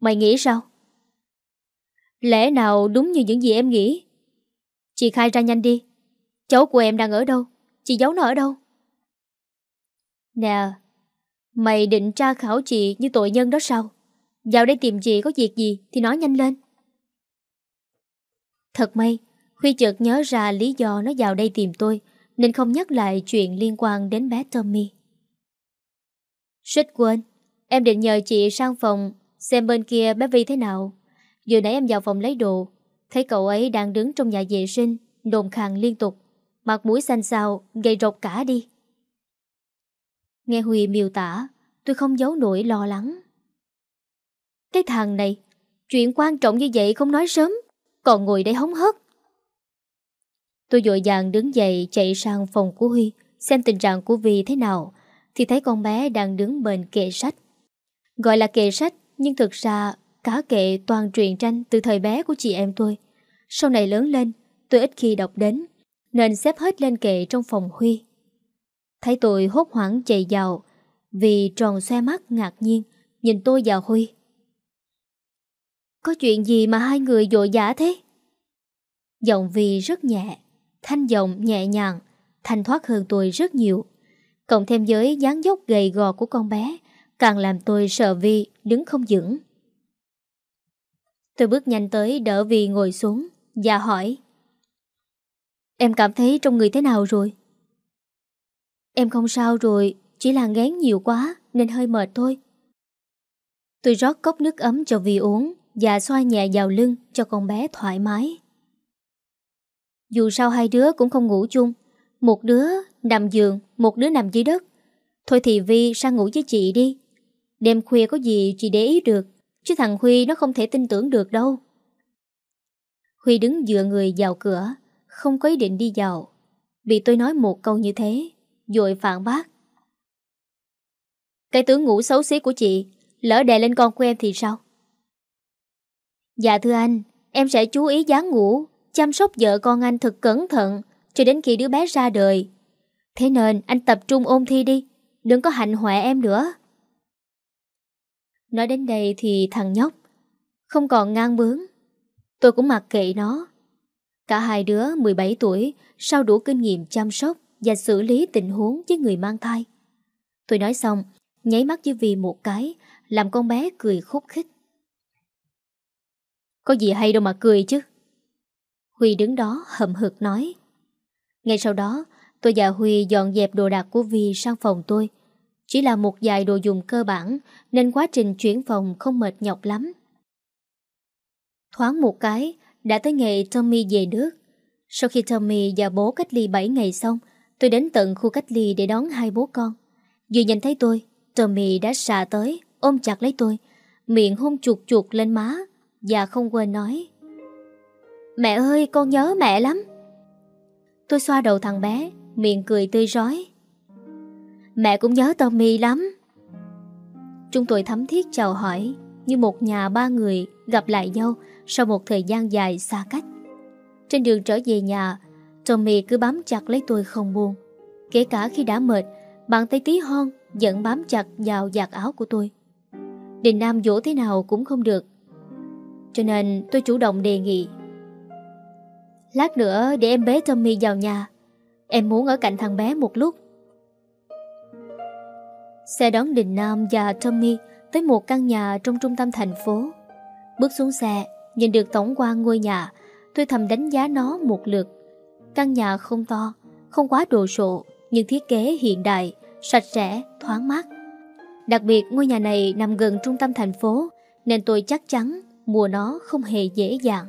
Mày nghĩ sao? Lẽ nào đúng như những gì em nghĩ? Chị khai ra nhanh đi. Cháu của em đang ở đâu? Chị giấu nó ở đâu? Nè, mày định tra khảo chị như tội nhân đó sao? Vào đây tìm chị có việc gì thì nói nhanh lên. Thật may, Huy chợt nhớ ra lý do nó vào đây tìm tôi nên không nhắc lại chuyện liên quan đến bé Tommy. Suýt quên, em định nhờ chị sang phòng xem bên kia bé Vi thế nào. Vừa nãy em vào phòng lấy đồ, thấy cậu ấy đang đứng trong nhà vệ sinh, đồn khàng liên tục. Mặt mũi xanh xao, gây rột cả đi. Nghe Huy miêu tả, tôi không giấu nổi lo lắng. Cái thằng này, chuyện quan trọng như vậy không nói sớm, còn ngồi đây hóng hớt. Tôi dội dàng đứng dậy chạy sang phòng của Huy, xem tình trạng của Vi thế nào, thì thấy con bé đang đứng bên kệ sách. Gọi là kệ sách, nhưng thực ra cá kệ toàn truyện tranh từ thời bé của chị em tôi. Sau này lớn lên, tôi ít khi đọc đến, nên xếp hết lên kệ trong phòng Huy. Thấy tôi hốt hoảng chạy vào, vì tròn xoe mắt ngạc nhiên, nhìn tôi và Huy. Có chuyện gì mà hai người dội dã thế? Giọng Vi rất nhẹ, thanh giọng nhẹ nhàng, thanh thoát hơn tôi rất nhiều. Cộng thêm với dáng dốc gầy gò của con bé, càng làm tôi sợ Vi đứng không vững. Tôi bước nhanh tới đỡ Vi ngồi xuống và hỏi Em cảm thấy trong người thế nào rồi? Em không sao rồi, chỉ là ngán nhiều quá nên hơi mệt thôi. Tôi rót cốc nước ấm cho Vi uống và xoa nhẹ vào lưng cho con bé thoải mái. Dù sao hai đứa cũng không ngủ chung, một đứa nằm giường, một đứa nằm dưới đất. Thôi thì Vi sang ngủ với chị đi. Đêm khuya có gì chị để ý được, chứ thằng Huy nó không thể tin tưởng được đâu. Huy đứng dựa người vào cửa, không có ý định đi vào. vì tôi nói một câu như thế, rồi phản bác. Cái tướng ngủ xấu xí của chị, lỡ đè lên con của em thì sao? Dạ thưa anh, em sẽ chú ý dáng ngủ, chăm sóc vợ con anh thật cẩn thận cho đến khi đứa bé ra đời. Thế nên anh tập trung ôn thi đi, Đừng có hạnh hoẹ em nữa. Nói đến đây thì thằng nhóc Không còn ngang bướng. Tôi cũng mặc kệ nó. Cả hai đứa 17 tuổi Sau đủ kinh nghiệm chăm sóc Và xử lý tình huống với người mang thai. Tôi nói xong Nháy mắt với vì một cái Làm con bé cười khúc khích. Có gì hay đâu mà cười chứ. Huy đứng đó hậm hực nói. Ngay sau đó, Tôi và Huy dọn dẹp đồ đạc của Vi sang phòng tôi. Chỉ là một vài đồ dùng cơ bản, Nên quá trình chuyển phòng không mệt nhọc lắm. Thoáng một cái, Đã tới ngày Tommy về nước. Sau khi Tommy và bố cách ly 7 ngày xong, Tôi đến tận khu cách ly để đón hai bố con. Vừa nhìn thấy tôi, Tommy đã xà tới, Ôm chặt lấy tôi. Miệng hôn chuột chuột lên má Và không quên nói. Mẹ ơi, con nhớ mẹ lắm. Tôi xoa đầu thằng bé, Miệng cười tươi rói. Mẹ cũng nhớ Tommy lắm. Chúng tôi thấm thiết chào hỏi Như một nhà ba người gặp lại nhau Sau một thời gian dài xa cách. Trên đường trở về nhà, Tommy cứ bám chặt lấy tôi không buông. Kể cả khi đã mệt, Bàn tay tí hon vẫn bám chặt vào giặt áo của tôi. Đình Nam dỗ thế nào cũng không được. Cho nên tôi chủ động đề nghị Lát nữa để em bé Tommy vào nhà. Em muốn ở cạnh thằng bé một lúc. Xe đón Đình Nam và Tommy Tới một căn nhà trong trung tâm thành phố. Bước xuống xe Nhìn được tổng quan ngôi nhà Tôi thầm đánh giá nó một lượt. Căn nhà không to Không quá đồ sộ Nhưng thiết kế hiện đại Sạch sẽ, thoáng mát. Đặc biệt ngôi nhà này nằm gần trung tâm thành phố Nên tôi chắc chắn Mua nó không hề dễ dàng.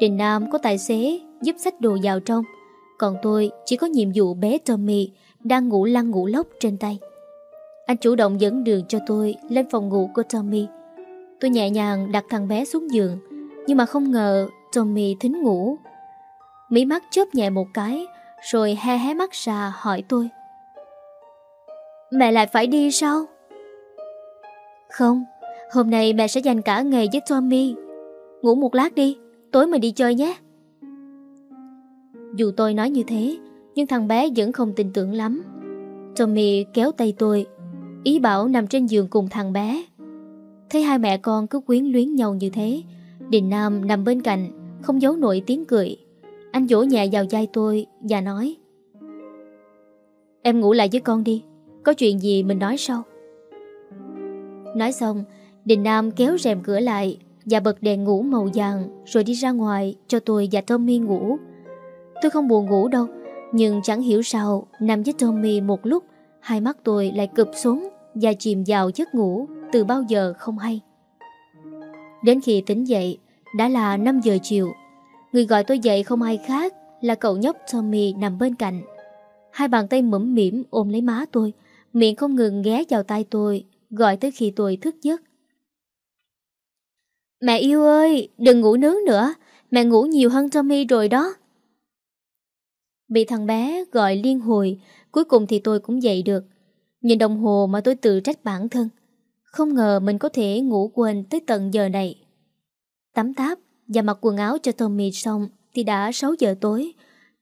Trình Nam có tài xế giúp xách đồ vào trong. Còn tôi chỉ có nhiệm vụ bé Tommy Đang ngủ lăn ngủ lóc trên tay. Anh chủ động dẫn đường cho tôi Lên phòng ngủ của Tommy. Tôi nhẹ nhàng đặt thằng bé xuống giường, Nhưng mà không ngờ Tommy thính ngủ. Mí mắt chớp nhẹ một cái, Rồi he hé mắt ra hỏi tôi. Mẹ lại phải đi sao? Không, Hôm nay mẹ sẽ dành cả ngày với Tommy. Ngủ một lát đi. Tối mình đi chơi nhé. Dù tôi nói như thế, Nhưng thằng bé vẫn không tin tưởng lắm. Tommy kéo tay tôi, Ý bảo nằm trên giường cùng thằng bé. Thấy hai mẹ con cứ quyến luyến nhau như thế, Đình Nam nằm bên cạnh, Không giấu nổi tiếng cười. Anh vỗ nhẹ vào vai tôi Và nói, Em ngủ lại với con đi, Có chuyện gì mình nói sau. Nói xong, Đình Nam kéo rèm cửa lại và bật đèn ngủ màu vàng rồi đi ra ngoài cho tôi và Tommy ngủ. Tôi không buồn ngủ đâu, nhưng chẳng hiểu sao nằm với Tommy một lúc, hai mắt tôi lại cụp xuống và chìm vào giấc ngủ từ bao giờ không hay. Đến khi tỉnh dậy, đã là 5 giờ chiều. Người gọi tôi dậy không ai khác là cậu nhóc Tommy nằm bên cạnh. Hai bàn tay mẫm mỉm ôm lấy má tôi, miệng không ngừng ghé vào tay tôi, gọi tới khi tôi thức giấc. Mẹ yêu ơi, đừng ngủ nướng nữa, mẹ ngủ nhiều hơn Tommy rồi đó. Bị thằng bé gọi liên hồi, cuối cùng thì tôi cũng dậy được. Nhìn đồng hồ mà tôi tự trách bản thân. Không ngờ mình có thể ngủ quên tới tận giờ này. Tắm táp và mặc quần áo cho Tommy xong thì đã 6 giờ tối.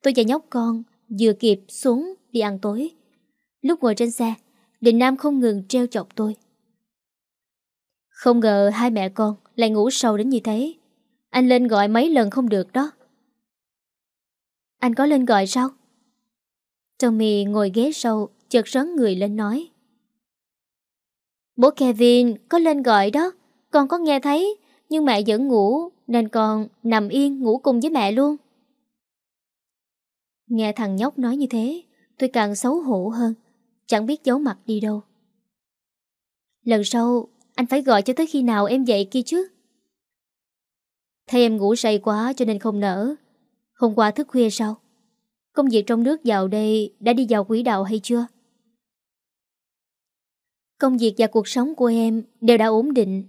Tôi và nhóc con vừa kịp xuống đi ăn tối. Lúc ngồi trên xe, Đình Nam không ngừng treo chọc tôi. Không ngờ hai mẹ con lại ngủ sâu đến như thế. Anh lên gọi mấy lần không được đó. Anh có lên gọi sao? Tommy ngồi ghế sâu, chợt rớn người lên nói. Bố Kevin có lên gọi đó, con có nghe thấy, nhưng mẹ vẫn ngủ, nên con nằm yên ngủ cùng với mẹ luôn. Nghe thằng nhóc nói như thế, tôi càng xấu hổ hơn, chẳng biết giấu mặt đi đâu. Lần sau anh phải gọi cho tới khi nào em dậy kia chứ? Thấy em ngủ say quá cho nên không nở. Hôm qua thức khuya sao? Công việc trong nước vào đây Đã đi vào quỹ đạo hay chưa? Công việc và cuộc sống của em Đều đã ổn định.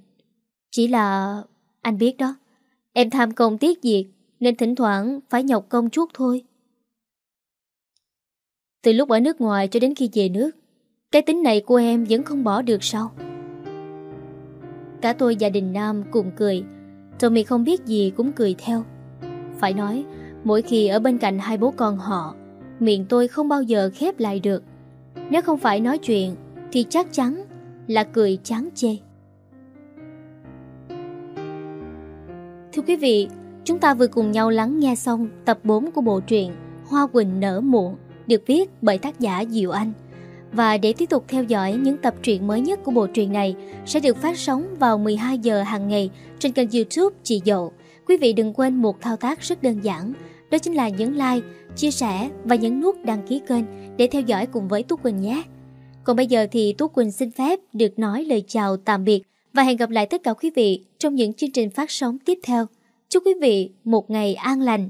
Chỉ là Anh biết đó, Em tham công tiếc việc Nên thỉnh thoảng phải nhọc công chút thôi. Từ lúc ở nước ngoài cho đến khi về nước, Cái tính này của em vẫn không bỏ được sao? Cả tôi và Đình Nam cùng cười. Tommy không biết gì cũng cười theo. Phải nói, Mỗi khi ở bên cạnh hai bố con họ, Miệng tôi không bao giờ khép lại được. Nếu không phải nói chuyện, Thì chắc chắn là cười chán chê. Thưa quý vị, Chúng ta vừa cùng nhau lắng nghe xong tập 4 của bộ truyện Hoa Quỳnh nở muộn, được viết bởi tác giả Diệu Anh. Và để tiếp tục theo dõi những tập truyện mới nhất của bộ truyện này sẽ được phát sóng vào 12 giờ hàng ngày trên kênh youtube Chị Dậu. Quý vị đừng quên một thao tác rất đơn giản, đó chính là nhấn like, chia sẻ và nhấn nút đăng ký kênh để theo dõi cùng với Tú Quỳnh nhé. Còn bây giờ thì Tú Quỳnh xin phép được nói lời chào tạm biệt và hẹn gặp lại tất cả quý vị trong những chương trình phát sóng tiếp theo. Chúc quý vị một ngày an lành